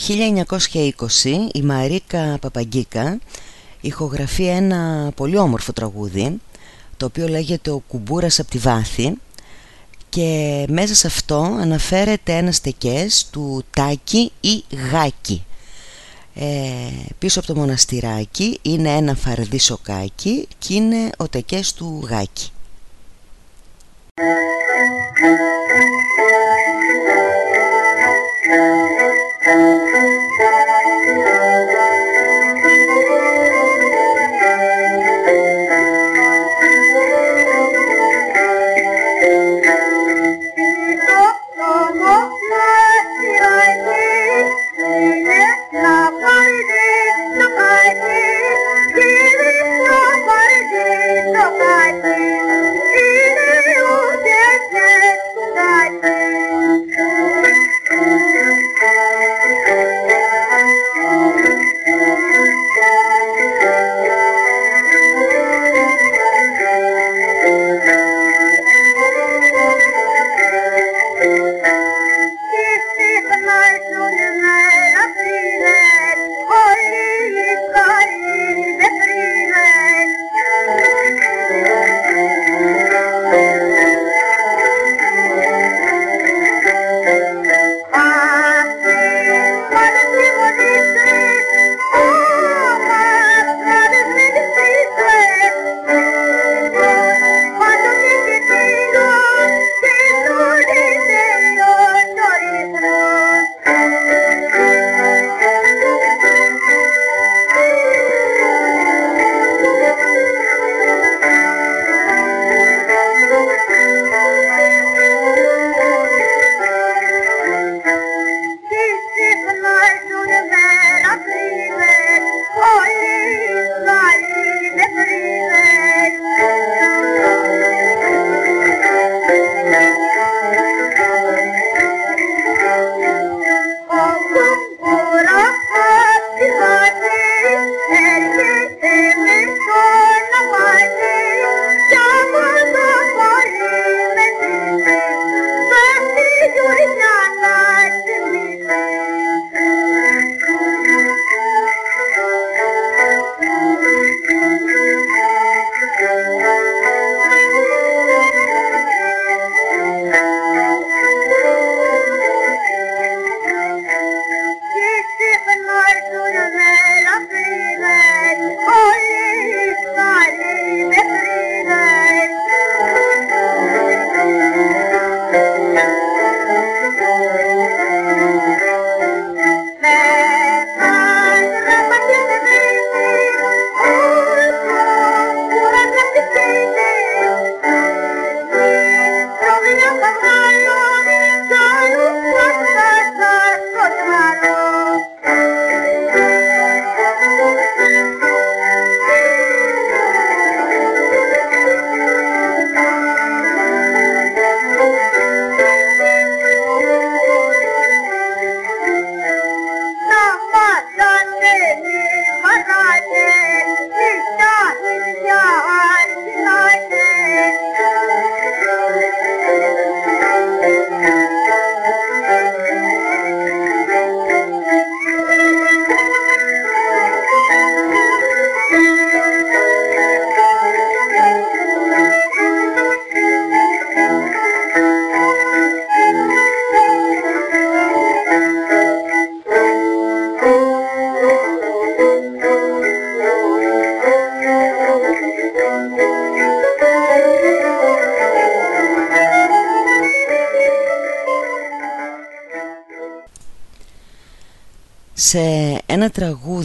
1920 η Μαρίκα Παπαγκίκα ηχογραφεί ένα πολύ όμορφο τραγούδι το οποίο λέγεται «Ο κουμπούρας από τη βάθη» και μέσα σε αυτό αναφέρεται ένας τεκές του Τάκη ή Γάκη. Ε, πίσω από το μοναστηράκι είναι ένα φαρδί σοκάκι και είναι ο τεκές του Γάκη.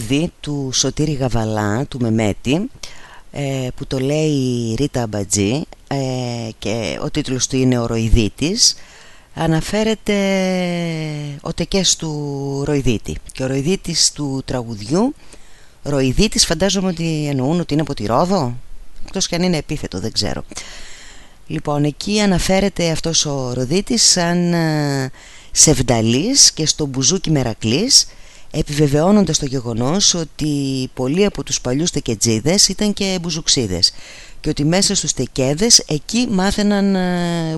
Τραγούδι του Σωτήρη Γαβαλά, του Μεμέτη ε, που το λέει η Ρίτα Αμπατζή ε, και ο τίτλος του είναι «Ο Ροϊδίτης» αναφέρεται ο τεκές του Ροϊδίτη και ο Ροϊδίτης του τραγουδιού. Ροϊδίτης φαντάζομαι ότι εννοούν ότι είναι από τη Ρόδο εκτός και αν είναι επίθετο δεν ξέρω. Λοιπόν εκεί αναφέρεται αυτός ο Ροϊδίτης σαν Σεβδαλής και στο Μπουζούκι Μερακλής επιβεβαιώνοντας το γεγονός ότι πολλοί από τους παλιούς τεκετζίδες ήταν και μπουζουξίδες και ότι μέσα στους τεκέδες εκεί μάθαιναν ε,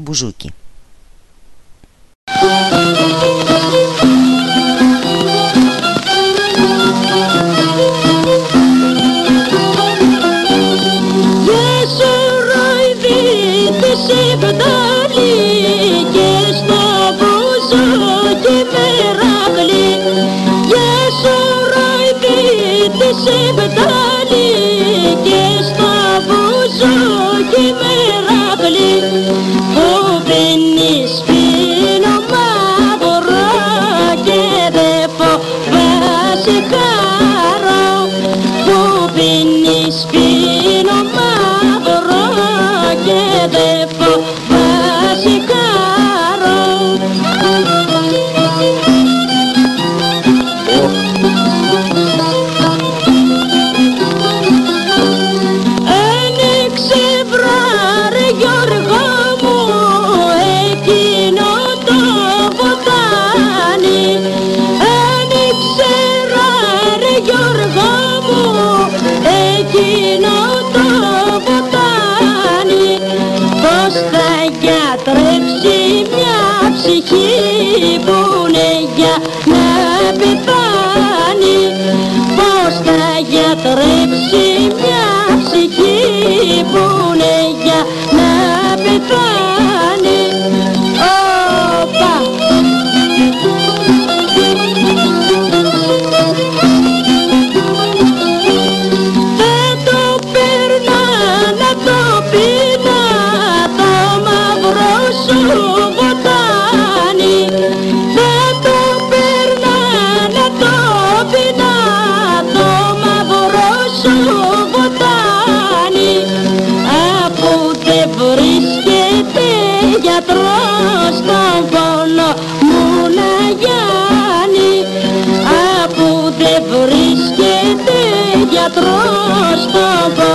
μπουζούκι.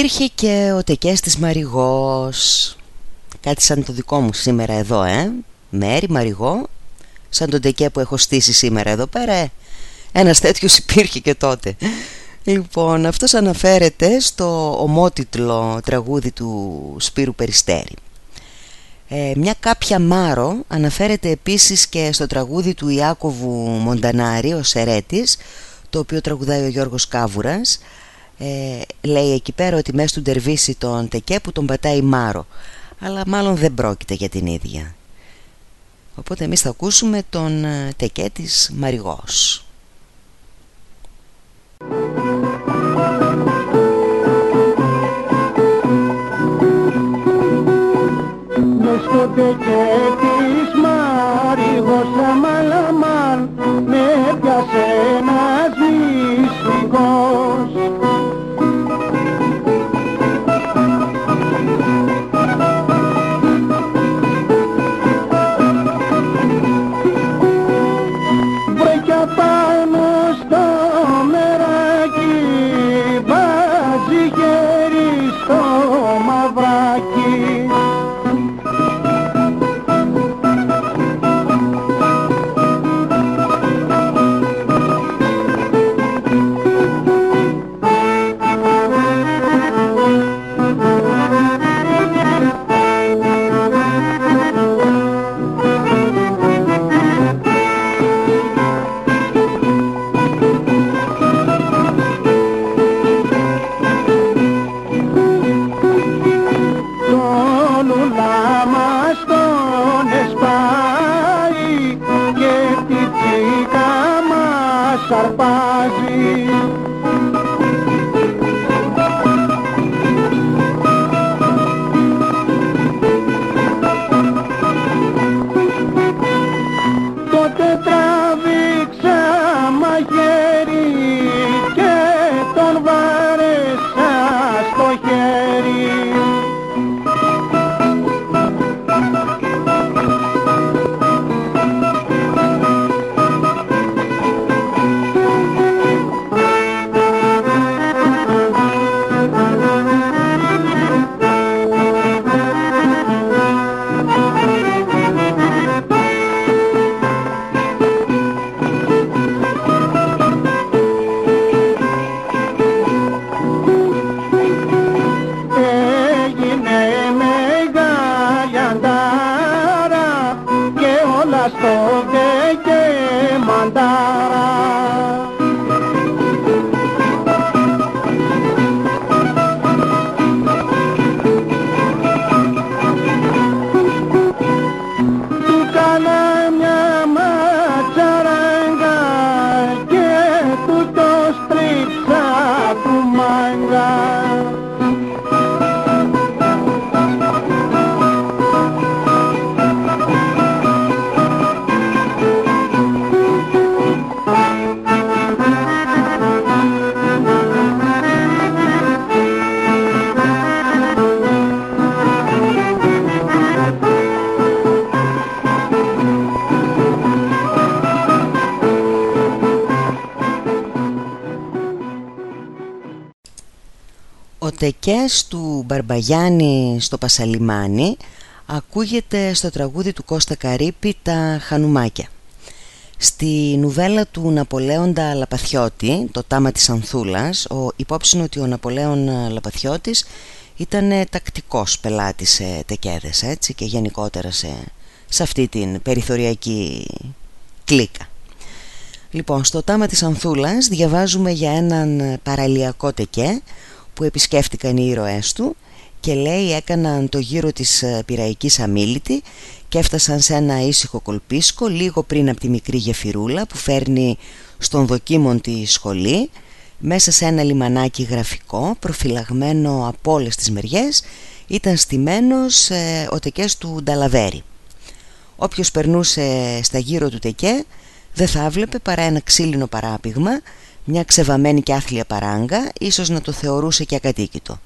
Υπήρχε και ο τεκές της Μαριγός. Κάτι σαν το δικό μου σήμερα εδώ ε. Μέρη Μαριγό Σαν τον τεκέ που έχω στήσει σήμερα εδώ πέρα ε. Ένας τέτοιος υπήρχε και τότε. Λοιπόν αυτός αναφέρεται στο ομότιτλο τραγούδι του Σπύρου Περιστέρη. Ε, Μια κάποια Μάρο αναφέρεται επίσης και στο τραγούδι του Ιάκωβου Μοντανάρη ο Σερέτης Το οποίο τραγουδάει ο Γιώργος Κάβουρας ε, λέει εκεί πέρα ότι μέσα του ντερβίσει τον τεκέ που τον πατάει Μάρο. Αλλά μάλλον δεν πρόκειται για την ίδια. Οπότε εμείς θα ακούσουμε τον ε, τεκέ της Μαριγός. Μες στο τεκέ της Μαριγός αμαλαμάν με πιάσε ένας μυστικός τεκές του Μπαρμπαγιάννη στο Πασαλιμάνι ακούγεται στο τραγούδι του Κώστα Καρύπη τα Χανουμάκια. Στη νουβέλα του Ναπολέοντα Λαπαθιώτη, το τάμα της Ανθούλας, ο υπόψη είναι ότι ο Ναπολέον Λαπαθιώτης ήταν τακτικός πελάτης σε τεκέδες έτσι, και γενικότερα σε, σε αυτή την περιθωριακή κλίκα. Λοιπόν, στο τάμα της Ανθούλας διαβάζουμε για έναν παραλιακό τεκέ που επισκέφτηκαν οι ήρωές του και λέει έκαναν το γύρο της ε, πυραϊκής αμήλυτη και έφτασαν σε ένα ήσυχο κολπίσκο λίγο πριν από τη μικρή γεφυρούλα που φέρνει στον δοκίμον τη σχολή μέσα σε ένα λιμανάκι γραφικό προφυλαγμένο από όλες τις μεριές ήταν στημένος ε, ο τεκές του Νταλαβέρη. Όποιος περνούσε στα γύρω του τεκέ δεν θα έβλεπε παρά ένα ξύλινο παράπηγμα μια ξεβαμένη και άθλια παράγκα ίσως να το θεωρούσε και ακατοίκητο.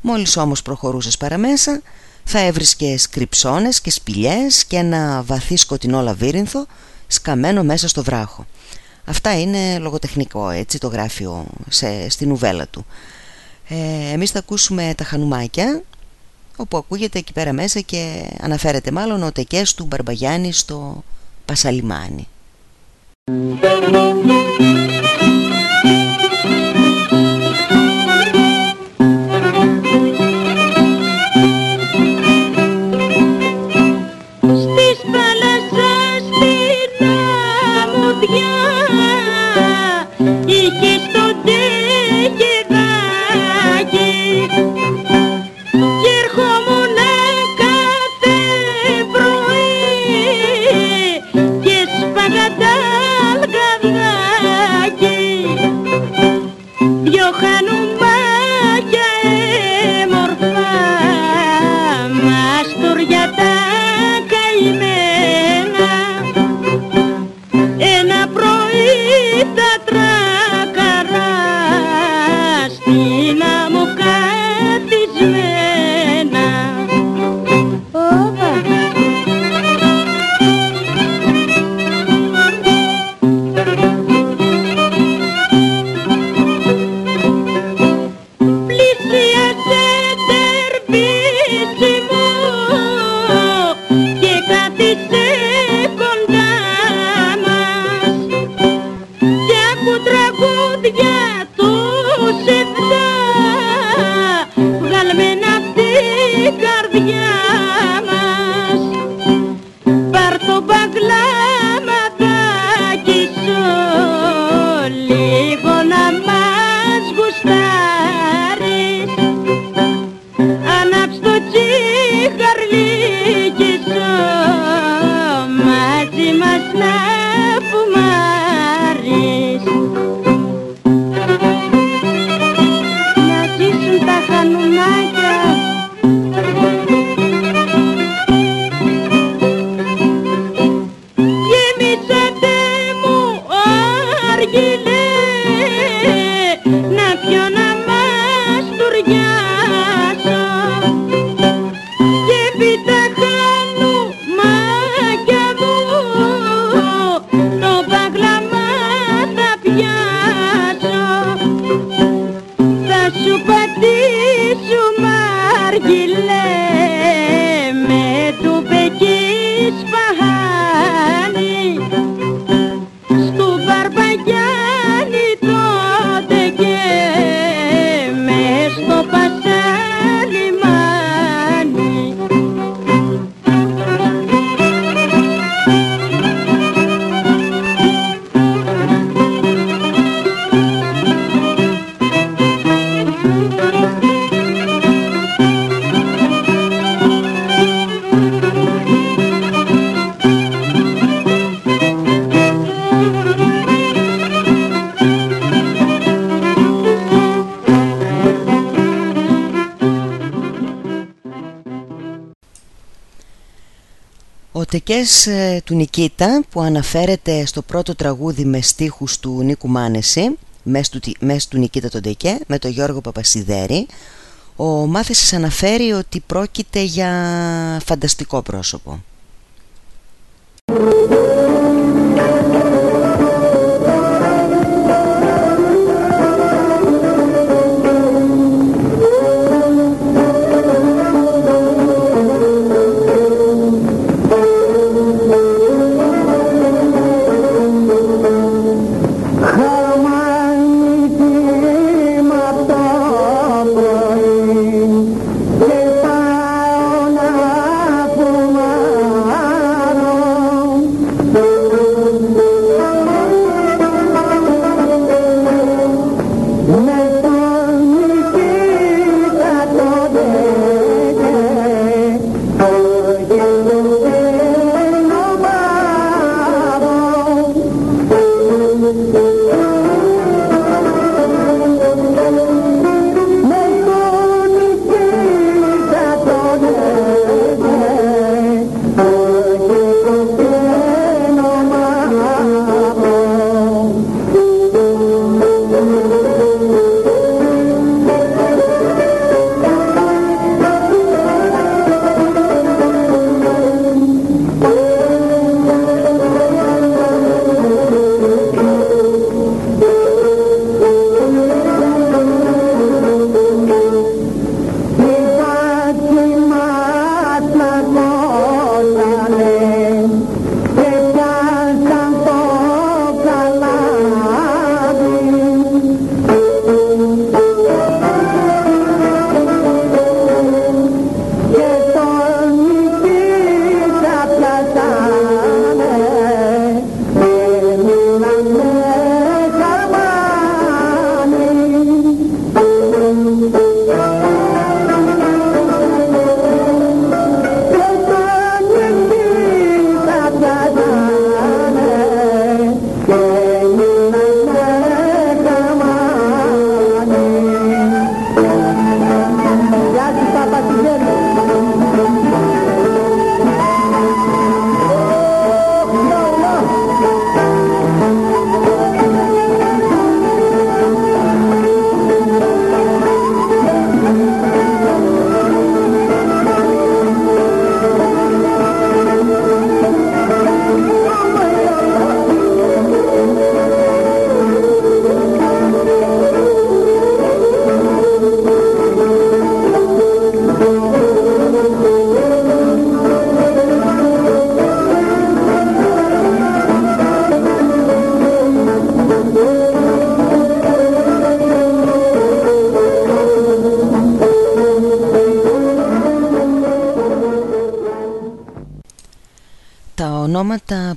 Μόλις όμως προχωρούσες παραμέσα θα έβρισκε κρυψώνες και σπηλιές και ένα βαθύ σκοτεινό λαβύρινθο σκαμμένο μέσα στο βράχο. Αυτά είναι λογοτεχνικό έτσι το γράφει σε, στην ουβέλα του. Ε, εμείς θα ακούσουμε τα χανουμάκια όπου ακούγεται εκεί πέρα μέσα και αναφέρεται μάλλον ο τεκές του Μπαρμπαγιάννη στο Πασαλιμάνι. Μουσικές ε, του Νικήτα που αναφέρεται στο πρώτο τραγούδι με στίχους του Νίκου Μάνεση μες του, μες του Νικήτα τον Τεκέ με τον Γιώργο Παπασιδέρη. Ο Μάθησης αναφέρει ότι πρόκειται για φανταστικό πρόσωπο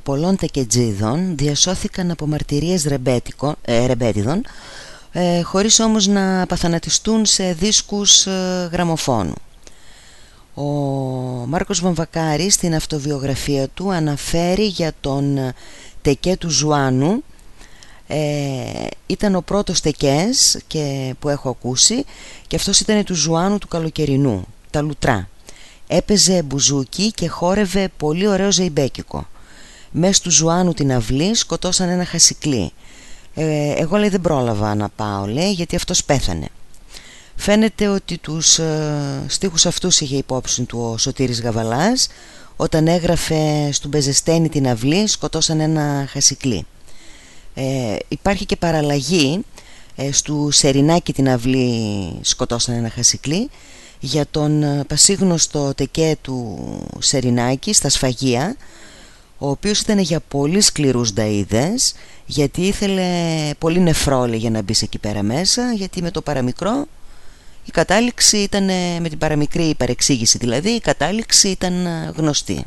πολλών τεκετζίδων διασώθηκαν από μαρτυρίες ε, ρεμπέτιδων ε, χωρίς όμως να απαθανατιστούν σε δίσκους ε, γραμμοφώνου. Ο Μάρκος Βαμβακάρης στην αυτοβιογραφία του αναφέρει για τον ε, τεκέ του Ζουάνου ε, ήταν ο πρώτος τεκές και, που έχω ακούσει και αυτός ήταν του Ζουάνου του Καλοκαιρινού, τα λουτρά. Έπαιζε μπουζούκι και χόρευε πολύ ωραίο ζεϊμπέκικο. Μες του Ζουάνου την αυλή σκοτώσαν ένα χασικλί. Ε, εγώ λέει δεν πρόλαβα να πάω λέει γιατί αυτός πέθανε. Φαίνεται ότι τους ε, στίχους αυτούς είχε υπόψη του ο Σωτήρης Γαβαλάς όταν έγραφε στον Πεζεστένη την αυλή σκοτώσαν ένα χασικλί. Ε, υπάρχει και παραλλαγή ε, στου Σερινάκη την αυλή σκοτώσαν ένα χασικλί για τον ε, πασίγνωστο τεκέ του Σερινάκη στα σφαγεία ο οποίος ήταν για πολύ σκληρούς νταΐδες γιατί ήθελε πολύ νεφρό για να μπει εκεί πέρα μέσα γιατί με το παραμικρό η κατάληξη ήταν με την παραμικρή παρεξήγηση δηλαδή η κατάληξη ήταν γνωστή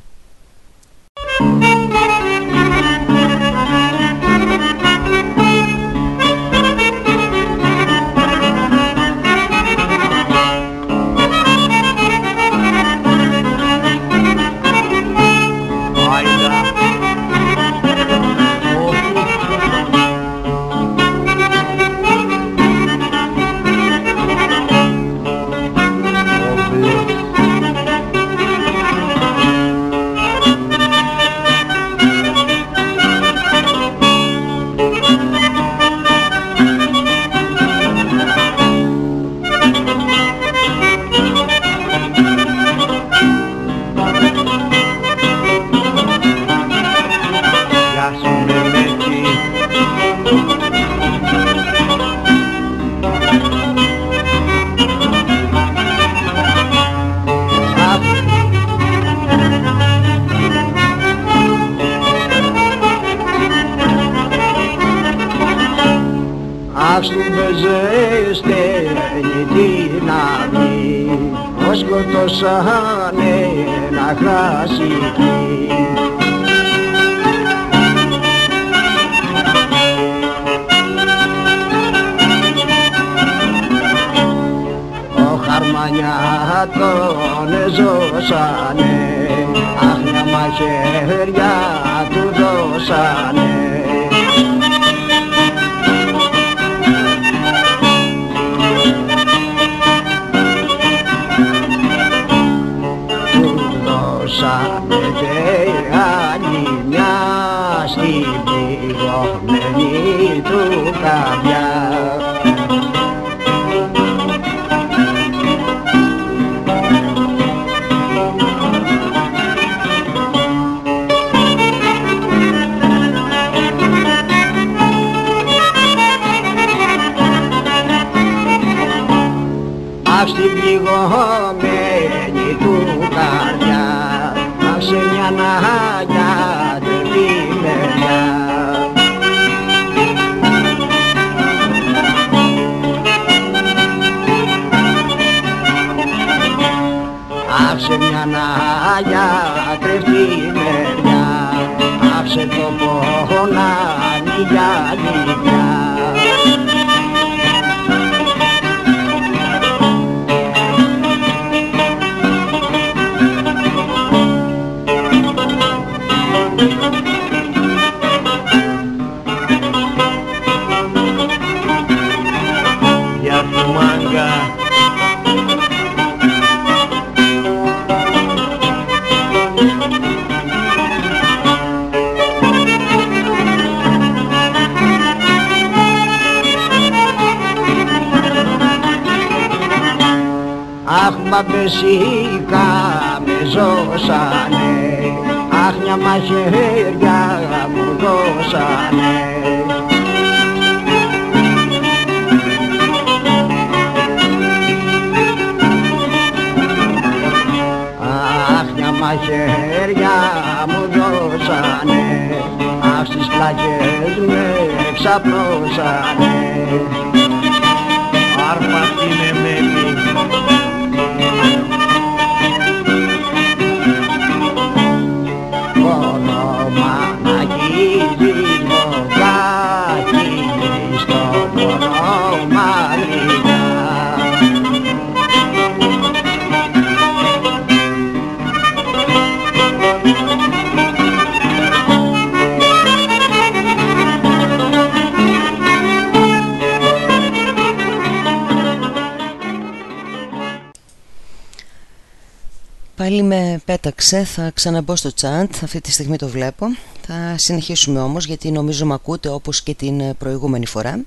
πέταξε, θα ξαναμπω στο τσάντ, αυτή τη στιγμή το βλέπω. Θα συνεχίσουμε όμως γιατί νομίζω με ακούτε όπως και την προηγούμενη φορά.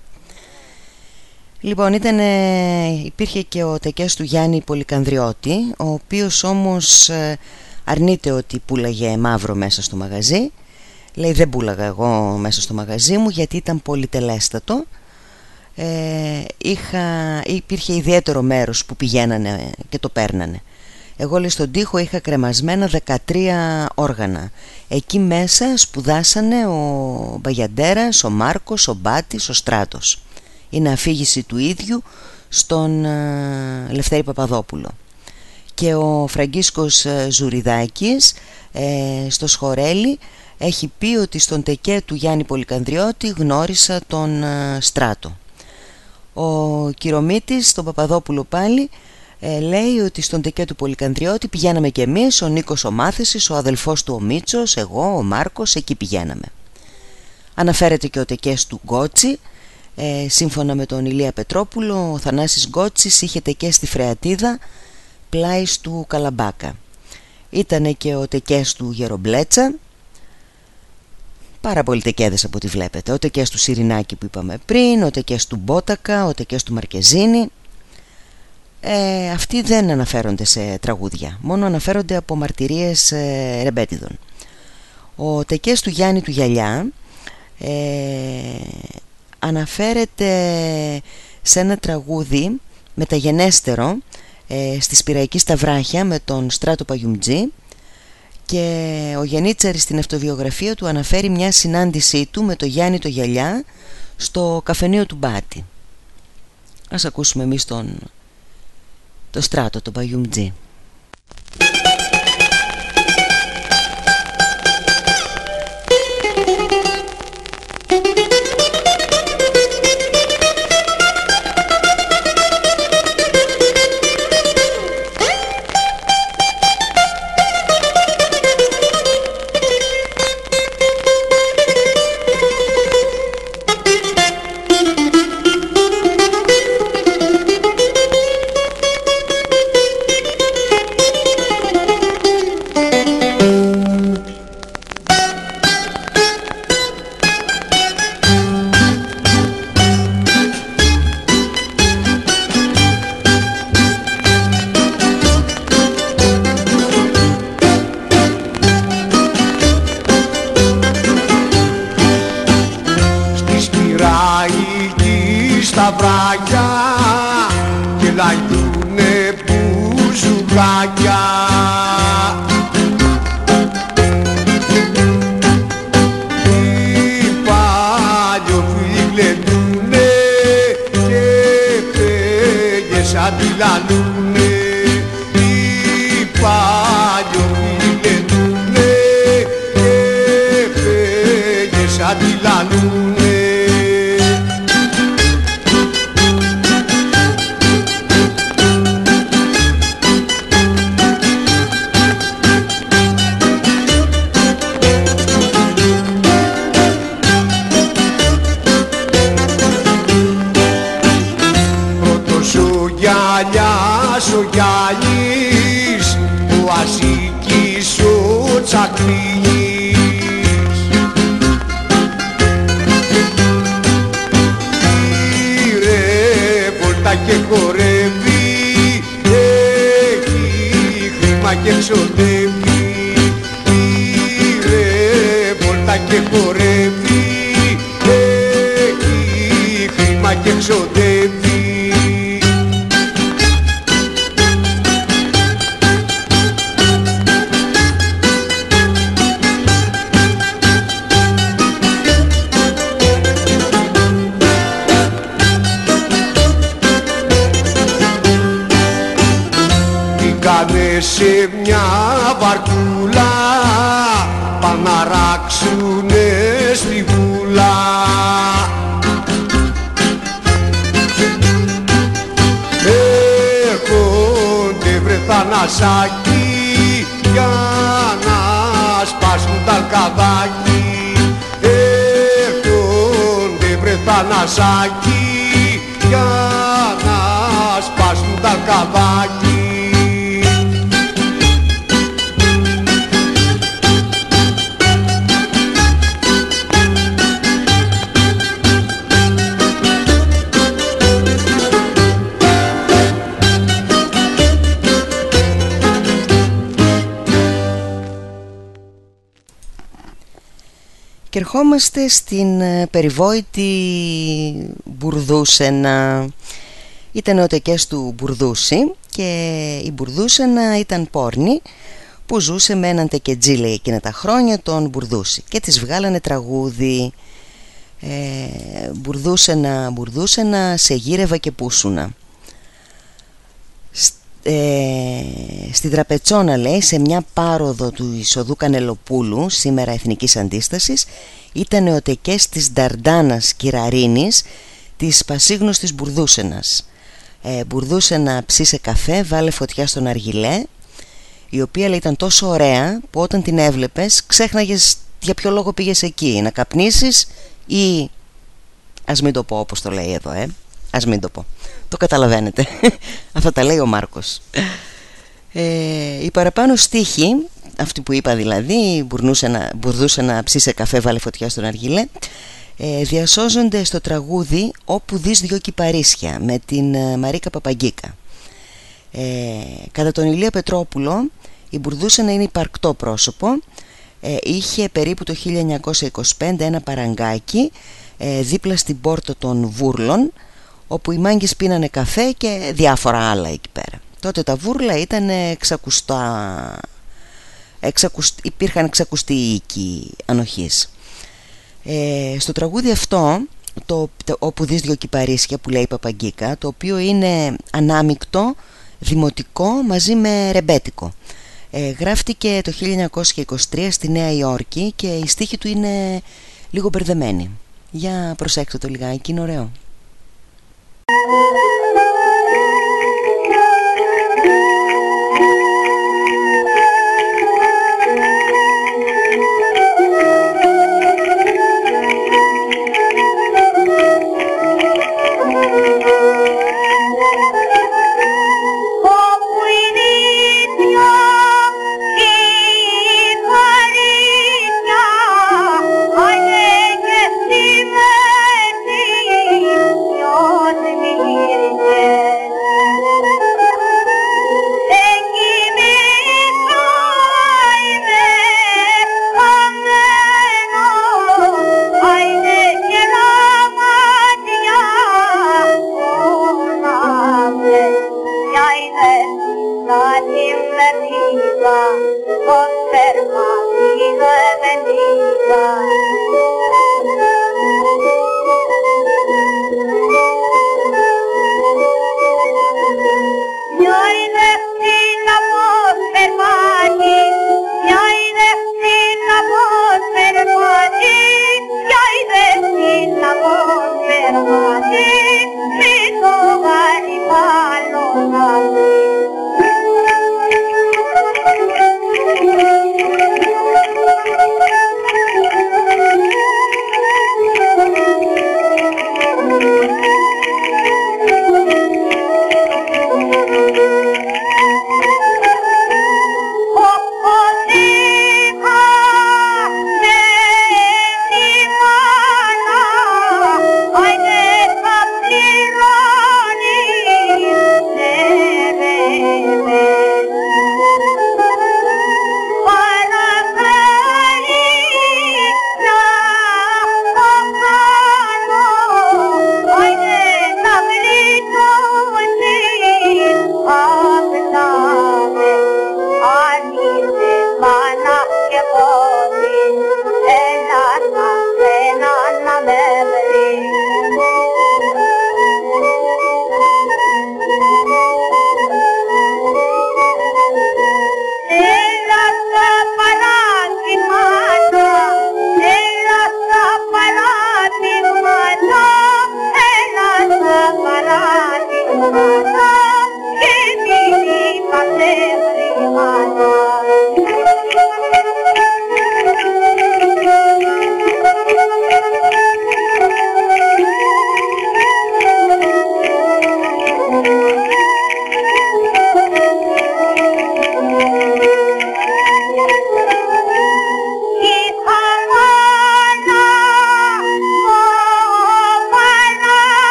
Λοιπόν, ήταν, υπήρχε και ο τεκές του Γιάννη Πολυκανδριώτη Ο οποίος όμως ε, αρνείται ότι πουλαγε μαύρο μέσα στο μαγαζί. Λέει δεν πουλαγα εγώ μέσα στο μαγαζί μου γιατί ήταν πολυτελέστατο ε, είχα, Υπήρχε ιδιαίτερο μέρος που πηγαίνανε και το παίρνανε εγώ λέει στον τοίχο είχα κρεμασμένα 13 όργανα. Εκεί μέσα σπουδάσανε ο Μπαγιαντέρας, ο Μάρκος, ο Μπάτης, ο Στράτος. Είναι αφήγηση του ίδιου στον ε, Λευτέρη Παπαδόπουλο. Και ο Φραγκίσκος ε, Ζουριδάκης ε, στο Σχορέλι έχει πει ότι στον τεκέ του Γιάννη Πολυκανδριώτη γνώρισα τον Στράτο. Ο Κυρομίτης, τον Παπαδόπουλο πάλι ε, λέει ότι στον τεκέ του Πολυκανδριώτη πηγαίναμε κι εμείς, ο Νίκος ο Μάθησης, ο αδελφός του ο Μίτσος, εγώ, ο Μάρκος, εκεί πηγαίναμε. Αναφέρεται και ο τεκές του Γκότσι, ε, σύμφωνα με τον Ηλία Πετρόπουλο, ο Θανάσης Γκότσης είχε τεκές στη Φρεατίδα, πλάι του Καλαμπάκα. Ήτανε και ο τεκές του Γερομπλέτσα, πάρα πολλοί τεκέδες από ό,τι βλέπετε. Ο τεκές του Σιρινάκη που είπαμε πριν, ο τεκές του Μπότακα, ο τεκές του Μαρκεζίνη ε, αυτοί δεν αναφέρονται σε τραγούδια μόνο αναφέρονται από μαρτυρίες ε, ρεμπέτιδων ο τεκές του Γιάννη του Γυαλιά ε, αναφέρεται σε ένα τραγούδι μεταγενέστερο ε, στη Σπυραϊκή Σταυράχια με τον Στράτο Παγιουμτζή και ο Γενίτσαρης στην αυτοβιογραφία του αναφέρει μια συνάντησή του με το Γιάννη το Γυαλιά στο καφενείο του Μπάτι. Ας ακούσουμε εμείς τον το στράτο, το Μπαγιουμτζή. Περιβόητη Μπουρδούσενα. Ήταν νεοτεκές του Μπουρδούση και η Μπουρδούσενα ήταν πόρνη που ζούσε με έναν τεκετζή λέει εκείνα τα χρόνια τον Μπουρδούση. Και της βγάλανε τραγούδι. Ε, Μπουρδούσενα, Μπουρδούσενα, σε γύρευα και πούσουνα. Ε, στη Δραπετσόνα λέει σε μια πάροδο του Ισοδού Κανελοπούλου σήμερα Εθνικής Αντίστασης ήταν νεοτεκές της Νταρντάνας Κυραρίνης της πασίγνωστης Μπουρδούσενας. Ε, Μπουρδούσενα ψήσε καφέ, βάλε φωτιά στον αργιλέ η οποία λέει, ήταν τόσο ωραία που όταν την έβλεπες ξέχναγες για ποιο λόγο πήγες εκεί να καπνίσεις ή ας μην το πω όπως το λέει εδώ ε Ας μην το πω. Το καταλαβαίνετε. Αυτά τα λέει ο Μάρκος. Ε, Η παραπάνω στίχη Αυτή που είπα δηλαδή Μπουρνούσε να, Μπουρδούσε να ψήσε καφέ Βάλε φωτιά στον αργύλε ε, Διασώζονται στο τραγούδι Όπου δεις δυο κυπαρίσια Με την ε, Μαρίκα Παπαγκίκα ε, Κατά τον Ηλία Πετρόπουλο Η Μπουρδούσε να είναι υπαρκτό πρόσωπο. Ε, Είχε περίπου το 1925 Ένα παραγκάκι ε, δίπλα στην πόρτα των Βούρλων όπου οι μάγκες πίνανε καφέ και διάφορα άλλα εκεί πέρα. Τότε τα βούρλα ήταν εξακουστά, εξακουσ... υπήρχαν εξακουστοί οίκοι ανοχής. Ε, στο τραγούδι αυτό, το, το, όπου δεις δυο κυπαρίσια που λέει η Παπαγκίκα, το οποίο είναι ανάμικτο, δημοτικό μαζί με ρεμπέτικο. Ε, γράφτηκε το 1923 στη Νέα Υόρκη και η στίχη του είναι λίγο μπερδεμένη. Για προσέξτε το λιγάκι, είναι ωραίο.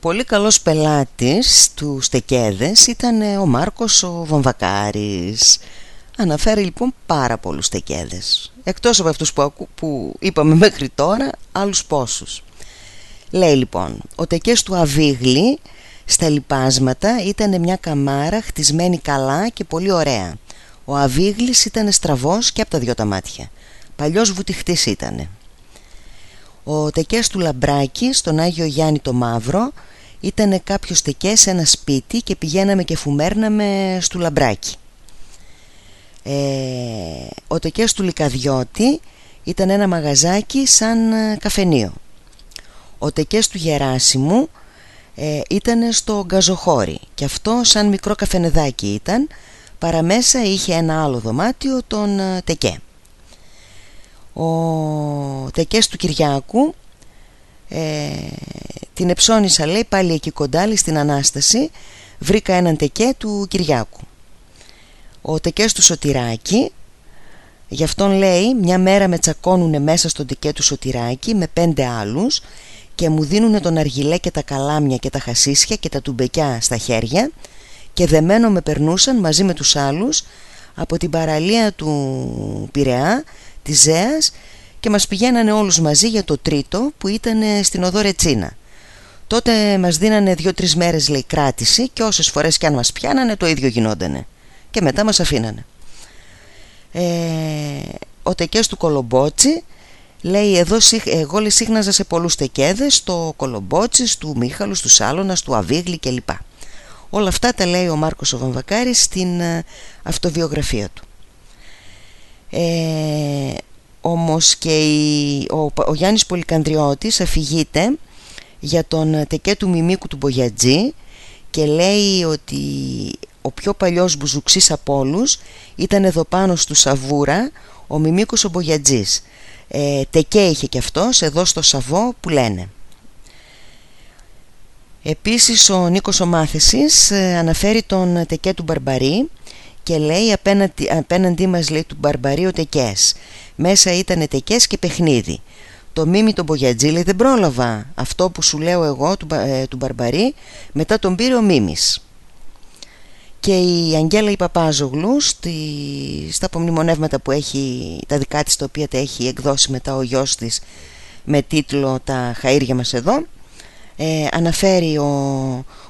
Πολύ καλός πελάτης του Στεκέδες ήταν ο Μάρκος ο Βαμβακάρης Αναφέρει λοιπόν πάρα πολλούς Στεκέδες. Εκτός από αυτούς που, που είπαμε μέχρι τώρα, άλλους πόσους. Λέει λοιπόν, ο Τεκές του Αβίγλη στα λοιπάσματα ήταν μια καμάρα χτισμένη καλά και πολύ ωραία. Ο Αβίγλης ήταν στραβός και από τα δυο τα μάτια. Παλιός βουτυχτής ήτανε ο τεκές του Λαμπράκη στον Άγιο Γιάννη το Μαύρο ήταν κάποιος τεκές σε ένα σπίτι και πηγαίναμε και φουμέρναμε στο Λαμπράκι. Ε, ο τεκές του Λικαδιώτη ήταν ένα μαγαζάκι σαν ε, καφενείο. Ο τεκές του Γεράσιμου ε, ήταν στο Γκαζοχώρι και αυτό σαν μικρό καφενεδάκι ήταν παραμέσα είχε ένα άλλο δωμάτιο τον ε, τεκέ. Ο τεκές του Κυριάκου ε, την εψώνησα λέει πάλι εκεί κοντά στην Ανάσταση βρήκα έναν τεκέ του Κυριάκου. Ο τεκές του Σωτηράκη γι' αυτόν λέει μια μέρα με τσακώνουνε μέσα στον τεκέ του Σωτηράκη με πέντε άλλους και μου δίνουνε τον αργιλέ και τα καλάμια και τα χασίσια και τα τουμπεκιά στα χέρια και δεμένο με περνούσαν μαζί με τους άλλους από την παραλία του Πειραιά, της Ζέας και μας πηγαίνανε όλους μαζί για το τρίτο που ήταν στην οδό Ρετσίνα. Τότε μας δίνανε δύο-τρεις μέρες λέει κράτηση και όσες φορές κι αν μας πιάνανε το ίδιο γινότανε. Και μετά μας αφήνανε. Ε, ο τεκές του Κολομπότσι λέει εδώ εγώ λέει σύχναζα σε πολλούς τεκέδες στο Κολομπότσι, του Μίχαλου, του Σάλωνας, του Αβίγλη κλπ. Όλα αυτά τα λέει ο Μάρκος ο Βαμβακάρης στην ε, αυτοβιογραφία του. Ε, όμως και ο, ο Γιάννης Πολυκανδριώτης αφηγείται για τον τεκέ του Μιμίκου του Μπογιατζή και λέει ότι ο πιο παλιός μπουζουξής από όλους ήταν εδώ πάνω στο Σαβούρα ο Μιμίκος ο Μπογιατζής. Ε, τεκέ είχε και αυτός εδώ στο Σαβό που λένε. Επίσης ο Νίκος ο Μάθησης ε, αναφέρει τον τεκέ του Μπαρμπαρή και λέει απέναντι, απέναντί μας λέει του Μπαρμπαρή ο τεκές. Μέσα ήταν τεκές και παιχνίδι. Το μίμη τον Μπογιατζή δεν πρόλαβα. Αυτό που σου λέω εγώ του, ε, του Μπαρμπαρή μετά τον πήρε ο Μίμης και η Αγγέλα η Παπάζογλου στη, στα απομνημονεύματα που έχει τα δικά της τα οποία τα έχει εκδώσει μετά ο γιος της με τίτλο «Τα χαΐρια μας εδώ» ε, αναφέρει ο,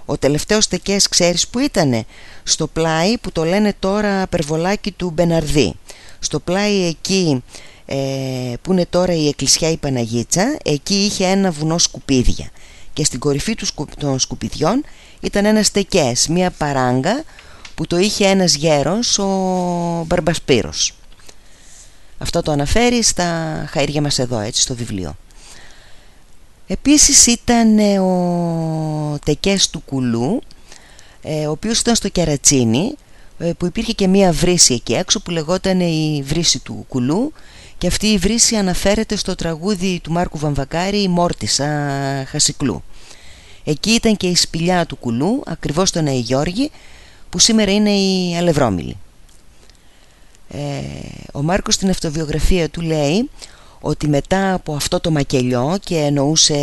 ο τελευταίος τεκές ξέρεις που ήτανε; Στο πλάι που το λένε τώρα περβολάκι του Μπεναρδί. Στο πλάι εκεί ε, που είναι τώρα η εκκλησιά η Παναγίτσα εκεί είχε ένα βουνό σκουπίδια. Και στην κορυφή των σκουπιδιών ήταν ένας στεκές, μια παράγκα που το είχε ένας γέρος ο Μπαρμπασπύρος. Αυτό το αναφέρει στα χαΐρια μας εδώ έτσι στο βιβλίο Επίσης ήταν ε, ο Τεκές του Κουλού ε, ο οποίος ήταν στο Κερατσίνι ε, που υπήρχε και μία βρύση εκεί έξω που λεγόταν η βρύση του Κουλού και αυτή η βρύση αναφέρεται στο τραγούδι του Μάρκου Βαμβακάρη «Η Μόρτισα Χασικλού». Εκεί ήταν και η σπηλιά του Κουλού, ακριβώς στον Αϊγιώργη, που σήμερα είναι η Αλευρόμιλη. Ε, ο Μάρκος στην αυτοβιογραφία του λέει ότι μετά από αυτό το μακελιό και εννοούσε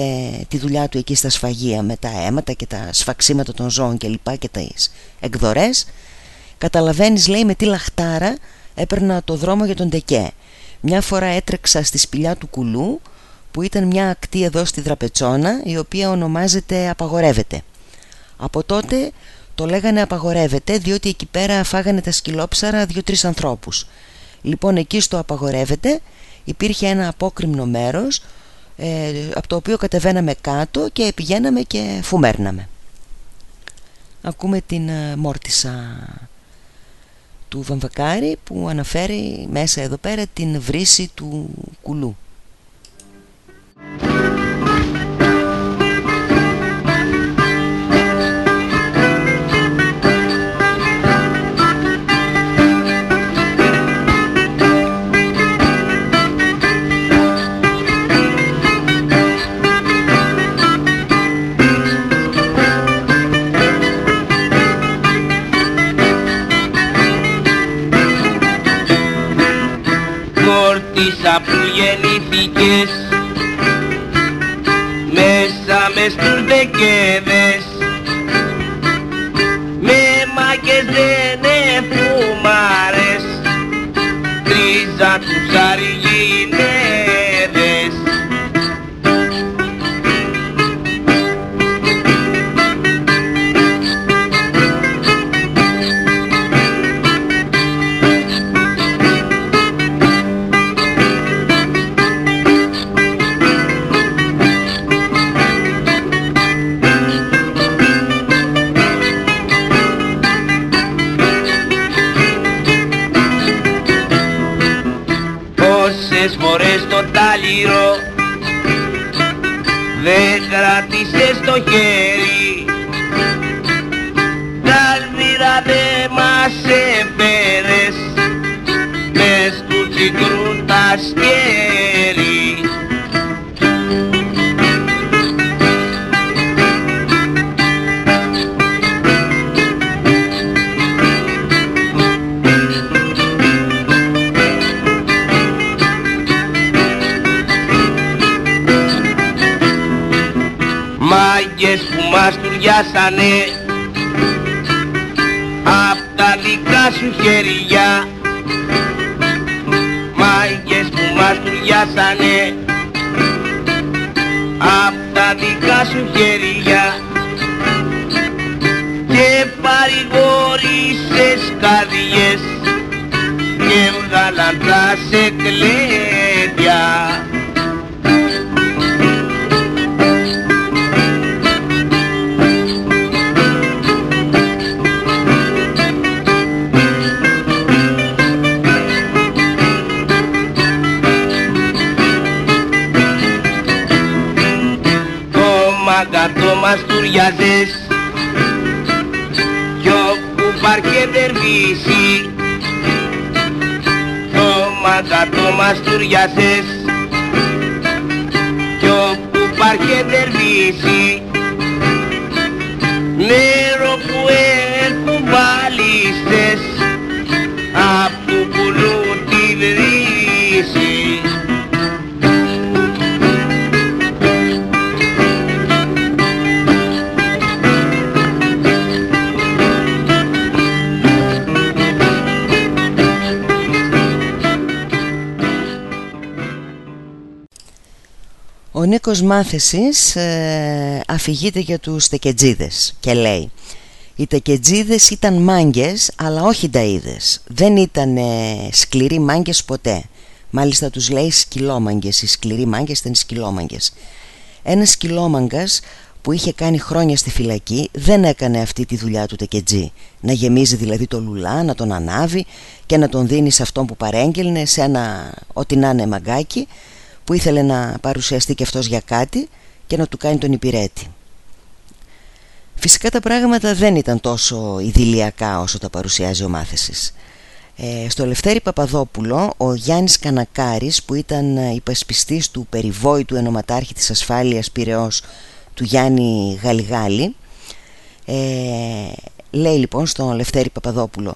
τη δουλειά του εκεί στα σφαγεία με τα αίματα και τα σφαξίματα των ζώων και λοιπά και τις εκδορές καταλαβαίνεις λέει με τι λαχτάρα έπαιρνα το δρόμο για τον Τεκέ μια φορά έτρεξα στη σπηλιά του κουλού που ήταν μια ακτή εδώ στη Δραπετσόνα η οποία ονομάζεται Απαγορεύεται από τότε το λέγανε Απαγορεύεται διότι εκεί πέρα φάγανε τα σκυλόψαρα δύο-τρεις ανθρώπους. Λοιπόν εκεί στο Απαγορεύεται υπήρχε ένα απόκριμνο μέρος ε, από το οποίο κατεβαίναμε κάτω και πηγαίναμε και φουμέρναμε. Ακούμε την ε, μόρτισα του Βαμβακάρη που αναφέρει μέσα εδώ πέρα την βρύση του κουλού Μόρτισα που γεννήθηκες μέσα μες στους δεκέδες με μάγκες δεν εφουμάρες τρίζα τους αργινέδες μας τουριάσανε απ' τα δικά σου χέρια Μάγκες που μας τουριάσανε απ' τα δικά σου χέρια και παρηγόρησες καρδιές και βγάλαν τα σε κλαίδια μας τουριάζες κι όπου παρκέται βύση το μαγκατό μας τουριάζες κι όπου παρκέται βύση Ο Νίκος Μάθεσης ε, αφηγείται για τους τεκετζίδες και λέει Οι τεκετζίδες ήταν μάγκες αλλά όχι νταΐδες. Δεν ήταν σκληροί μάγκες ποτέ. Μάλιστα τους λέει σκυλόμαγκες. Οι σκληροί μάγκες ήταν σκυλόμαγκες. Ένας σκυλόμαγκας που είχε κάνει χρόνια στη φυλακή δεν έκανε αυτή τη δουλειά του τεκετζή. Να γεμίζει δηλαδή το λουλά, να τον ανάβει και να τον δίνει σε αυτόν που παρέγγελνε σε ένα ό,τι να είναι μαγκάκι που ήθελε να παρουσιαστεί και αυτός για κάτι και να του κάνει τον υπηρέτη. Φυσικά τα πράγματα δεν ήταν τόσο ιδηλιακά όσο τα παρουσιάζει ο Μάθεσης. Ε, στο Λευτέρη Παπαδόπουλο ο Γιάννης Κανακάρης που ήταν υπασπιστής του περιβόητου ενωματάρχη της ασφάλειας Πυραιός του Γιάννη Γαλιγάλη ε, λέει λοιπόν στο Λευτέρη Παπαδόπουλο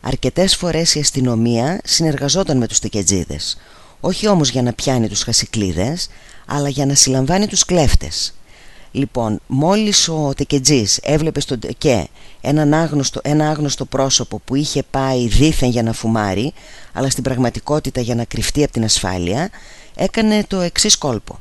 αρκετές φορές η αστυνομία συνεργαζόταν με τους τεκετζίδες όχι όμως για να πιάνει τους χασικλίδες αλλά για να συλλαμβάνει τους κλέφτες. Λοιπόν, μόλις ο Τεκετζής έβλεπε στον Τεκέ ένα άγνωστο, ένα άγνωστο πρόσωπο που είχε πάει δήθεν για να φουμάρει αλλά στην πραγματικότητα για να κρυφτεί από την ασφάλεια έκανε το εξής κόλπο.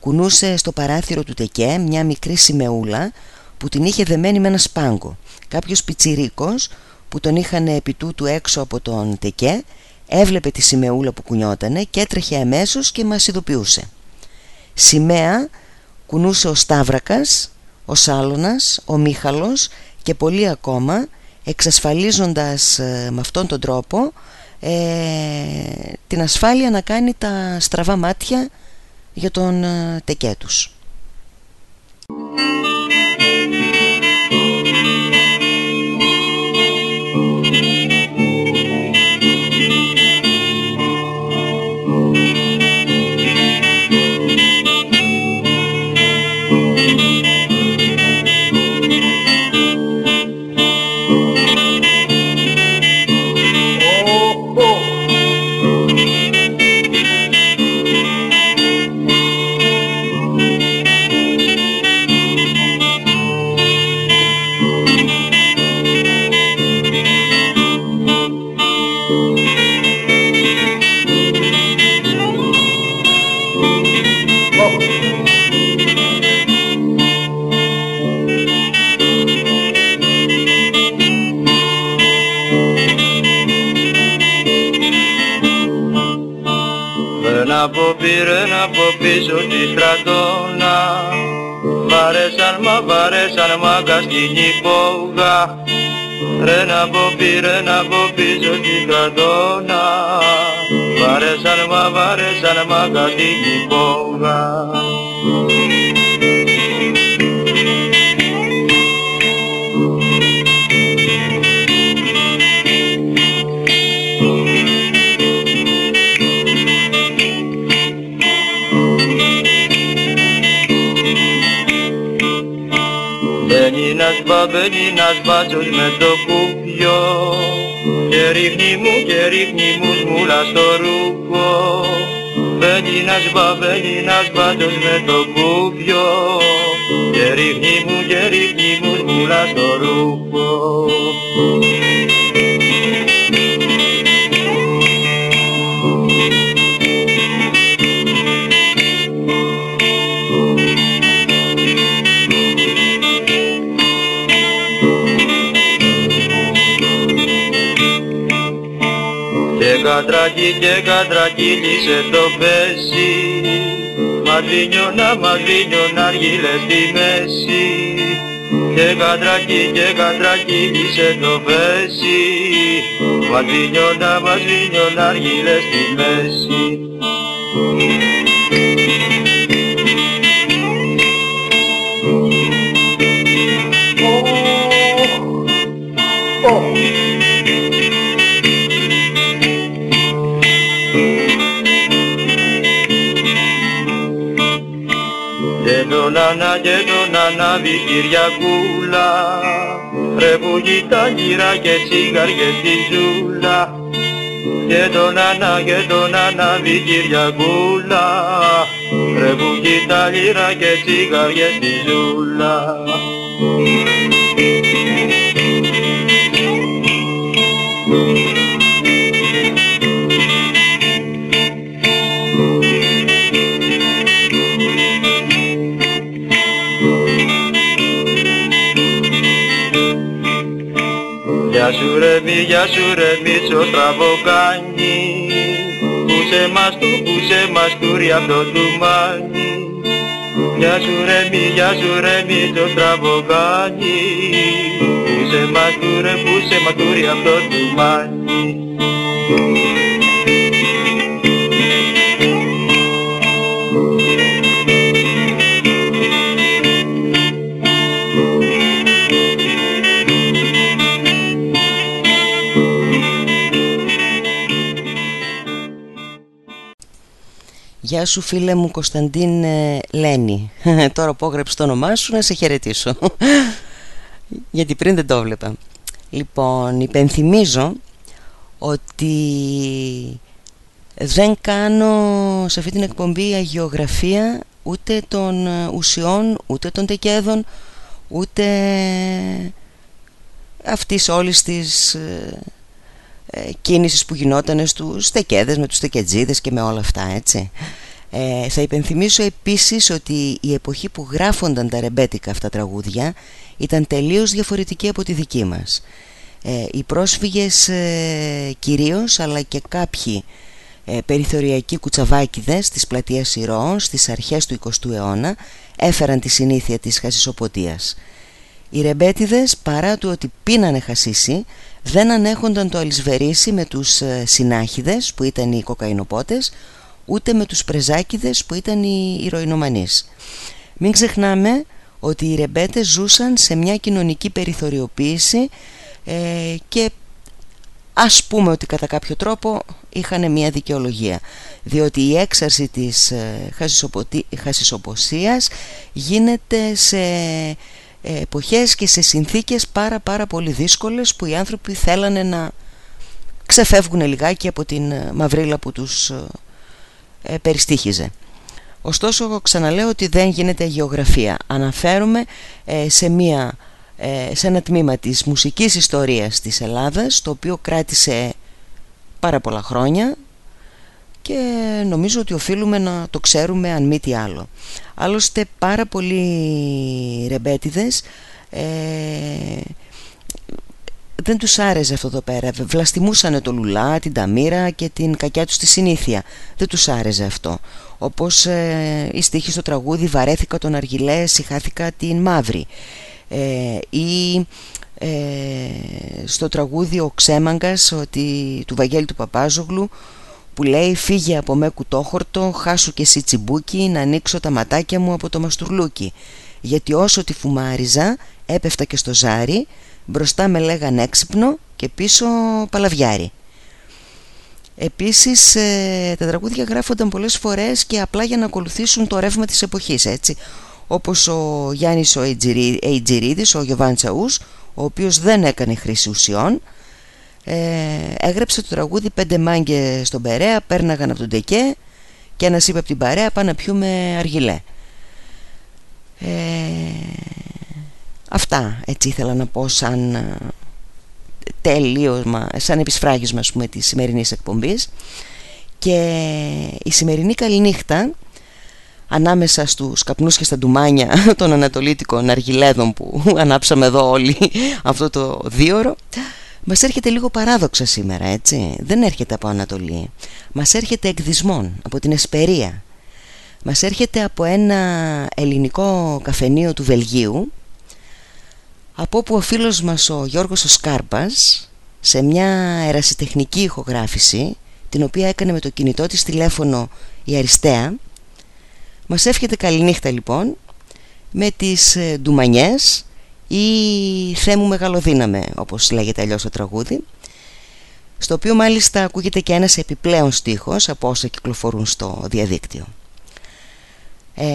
Κουνούσε στο παράθυρο του Τεκέ μια μικρή σημεούλα που την είχε δεμένη με ένα σπάγκο. Κάποιος πιτσιρίκος που τον είχαν επί τούτου έξω από τον Τεκέ έβλεπε τη σημεούλα που κουνιότανε και έτρεχε αμέσως και μας ειδοποιούσε. Σημαία κουνούσε ο Σταύρακας, ο Σάλωνας, ο Μίχαλος και πολλοί ακόμα εξασφαλίζοντας ε, με αυτόν τον τρόπο ε, την ασφάλεια να κάνει τα στραβά μάτια για τον ε, τεκέ τους. Ένα ποπί, ένα πίσω στη στρατόνα. Βαρέσαν μα βαρέσαν μάγκα στην υπόγα Ρε να ποπί, ρε να πίσω στη στρατόνα. Βαρέσαν μα βαρέσαν μάγκα στην υπόγα ένας μπαμπένι, ένας μπάτσος με το κουπιό. Και ρίχνει μου και ρίχνει μου σμούλα στο ρούχο. Μπαίνει ένας μπαμπένι, ένας μπάτσος με το κουπιό. Και ρίχνει μου και ρίχνει μου σμούλα στο ρούχο κατρακί και κατρακύλισε το πέσι Μαδρίνιωνα, μαδρίνιωνα αργύλες στη μέση. Και κατρακί και κατρακύλισε το πέσι Μαδρίνιωνα, μαδρίνιωνα αργύλες στη μέση νάνα και τον ανάβει Κυριακούλα. Ρε που τα γύρα και τσιγαριές στη ζούλα και τον Ανά και τον ανάβει Κυριακούλα. Ρε που τα γύρα και τσιγαριές στη ζούλα Γεια σου ρε μη, γεια σου ρε Μίτσο τραβοκάνι Πούσε μας του, πούσε μας του ρε αυτό του μάνι. Γεια σου ρε μη, γεια σου ρε Μίτσο τραβοκάνι Πούσε μας του ρε, πούσε μας του ρε αυτό του μάνι Γεια σου φίλε μου Κωνσταντίν ε, Λένη Τώρα που έγραψες το όνομά σου να σε χαιρετήσω. Γιατί πριν δεν το βλέπα. Λοιπόν υπενθυμίζω ότι δεν κάνω σε αυτή την εκπομπή αγιογραφία ούτε των ε, ουσιών, ούτε των τεκέδων, ούτε αυτής όλης της ε, ε, κίνησης που γινόταν στους τεκέδες με τους τεκετζίδες και με όλα αυτά έτσι. Ε, θα υπενθυμίσω επίσης ότι η εποχή που γράφονταν τα ρεμπέτικα αυτά τραγούδια ήταν τελείως διαφορετική από τη δική μας. Ε, οι πρόσφυγες ε, κυρίως αλλά και κάποιοι ε, περιθωριακοί κουτσαβάκιδες της πλατείας Ηρώων στις αρχές του 20ου αιώνα έφεραν τη συνήθεια της χασισοποτίας. Οι ρεμπέτιδες παρά του ότι πίνανε χασίσι δεν ανέχονταν το αλυσβερίσι με τους ε, συνάχιδες που ήταν οι κοκαϊνοπότες ούτε με τους πρεζάκιδες που ήταν οι ηρωινομανείς. Μην ξεχνάμε ότι οι ρεμπέτες ζούσαν σε μια κοινωνική περιθωριοποίηση ε, και ας πούμε ότι κατά κάποιο τρόπο είχαν μια δικαιολογία διότι η έξαρση της ε, χασισοποσίας γίνεται σε εποχές και σε συνθήκες πάρα πάρα πολύ δύσκολες που οι άνθρωποι θέλανε να ξεφεύγουν λιγάκι από την ε, μαυρίλα που τους ε, ε, περιστήχιζε. Ωστόσο ξαναλέω ότι δεν γίνεται γεωγραφία. Αναφέρομαι σε, μια, σε ένα τμήμα της μουσικής ιστορίας της Ελλάδας το οποίο κράτησε πάρα πολλά χρόνια και νομίζω ότι οφείλουμε να το ξέρουμε αν μη τι άλλο. Άλλωστε πάρα πολλοί ρεμπέτιδες ε, δεν τους άρεσε αυτό εδώ πέρα. Βλαστημούσανε το Λουλά, την Ταμίρα και την κακιά τους τη συνήθεια. Δεν τους άρεσε αυτό. Όπως ε, η στίχη στο τραγούδι Βαρέθηκα τον Αργιλές, συχάθηκα την Μαύρη ε, Ή ε, στο τραγούδι Ο Ξέμαγκας ότι, του Βαγγέλη του Παπάζογλου που λέει φύγε από με κουτόχορτο, χάσου και εσύ τσιμπούκι να ανοίξω τα ματάκια μου από το μαστουρλούκι γιατί όσο τη φουμάριζα έπεφτα και στο ζάρι μπροστά με λέγαν έξυπνο και πίσω παλαβιάρι. Επίσης ε, τα τραγούδια γράφονταν πολλές φορές και απλά για να ακολουθήσουν το ρεύμα της εποχής έτσι. Όπως ο Γιάννης ο Αιτζηρίδης, ο Γιωβάν Τσαούς ο οποίος δεν έκανε χρήση ουσιών ε, έγραψε το τραγούδι «Πέντε μάγκε στον Περέα πέρναγαν από τον Τεκέ και ένας είπε από την παρέα πάμε να πιούμε αργιλέ ε, αυτά έτσι ήθελα να πω σαν ε, τελείωμα, σαν επισφράγισμα ας πούμε της σημερινής εκπομπής. Και η σημερινή καληνύχτα ανάμεσα στους καπνούς και στα ντουμάνια των ανατολίτικων αργιλέδων που ανάψαμε εδώ όλοι αυτό το δίωρο μας έρχεται λίγο παράδοξα σήμερα έτσι. Δεν έρχεται από Ανατολή. Μας έρχεται εκδισμόν από την Εσπερία. Μας έρχεται από ένα ελληνικό καφενείο του Βελγίου από όπου ο φίλος μας ο Γιώργος ο Σκάρπας σε μια ερασιτεχνική ηχογράφηση την οποία έκανε με το κινητό της τηλέφωνο η Αριστεία μας εύχεται καληνύχτα λοιπόν με τις ε, ντουμανιές ή «Θέ μου μεγαλοδύναμε» όπως λέγεται αλλιώς το τραγούδι στο οποίο μάλιστα ακούγεται και ένας επιπλέον στίχος από όσα κυκλοφορούν στο διαδίκτυο. Ε,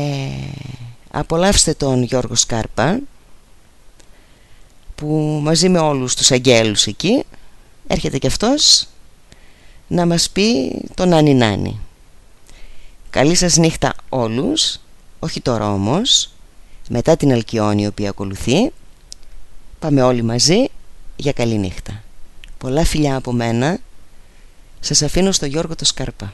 Απολαύστε τον Γιώργο Σκάρπα που μαζί με όλους τους αγγέλους εκεί έρχεται και αυτός να μας πει τον Νάνι Νάνι Καλή σας νύχτα όλους Όχι τώρα όμως Μετά την Αλκιόνη η οποία ακολουθεί Πάμε όλοι μαζί για καλή νύχτα. Πολλά φιλιά από μένα. Σας αφήνω στο Γιώργο το Σκάρπα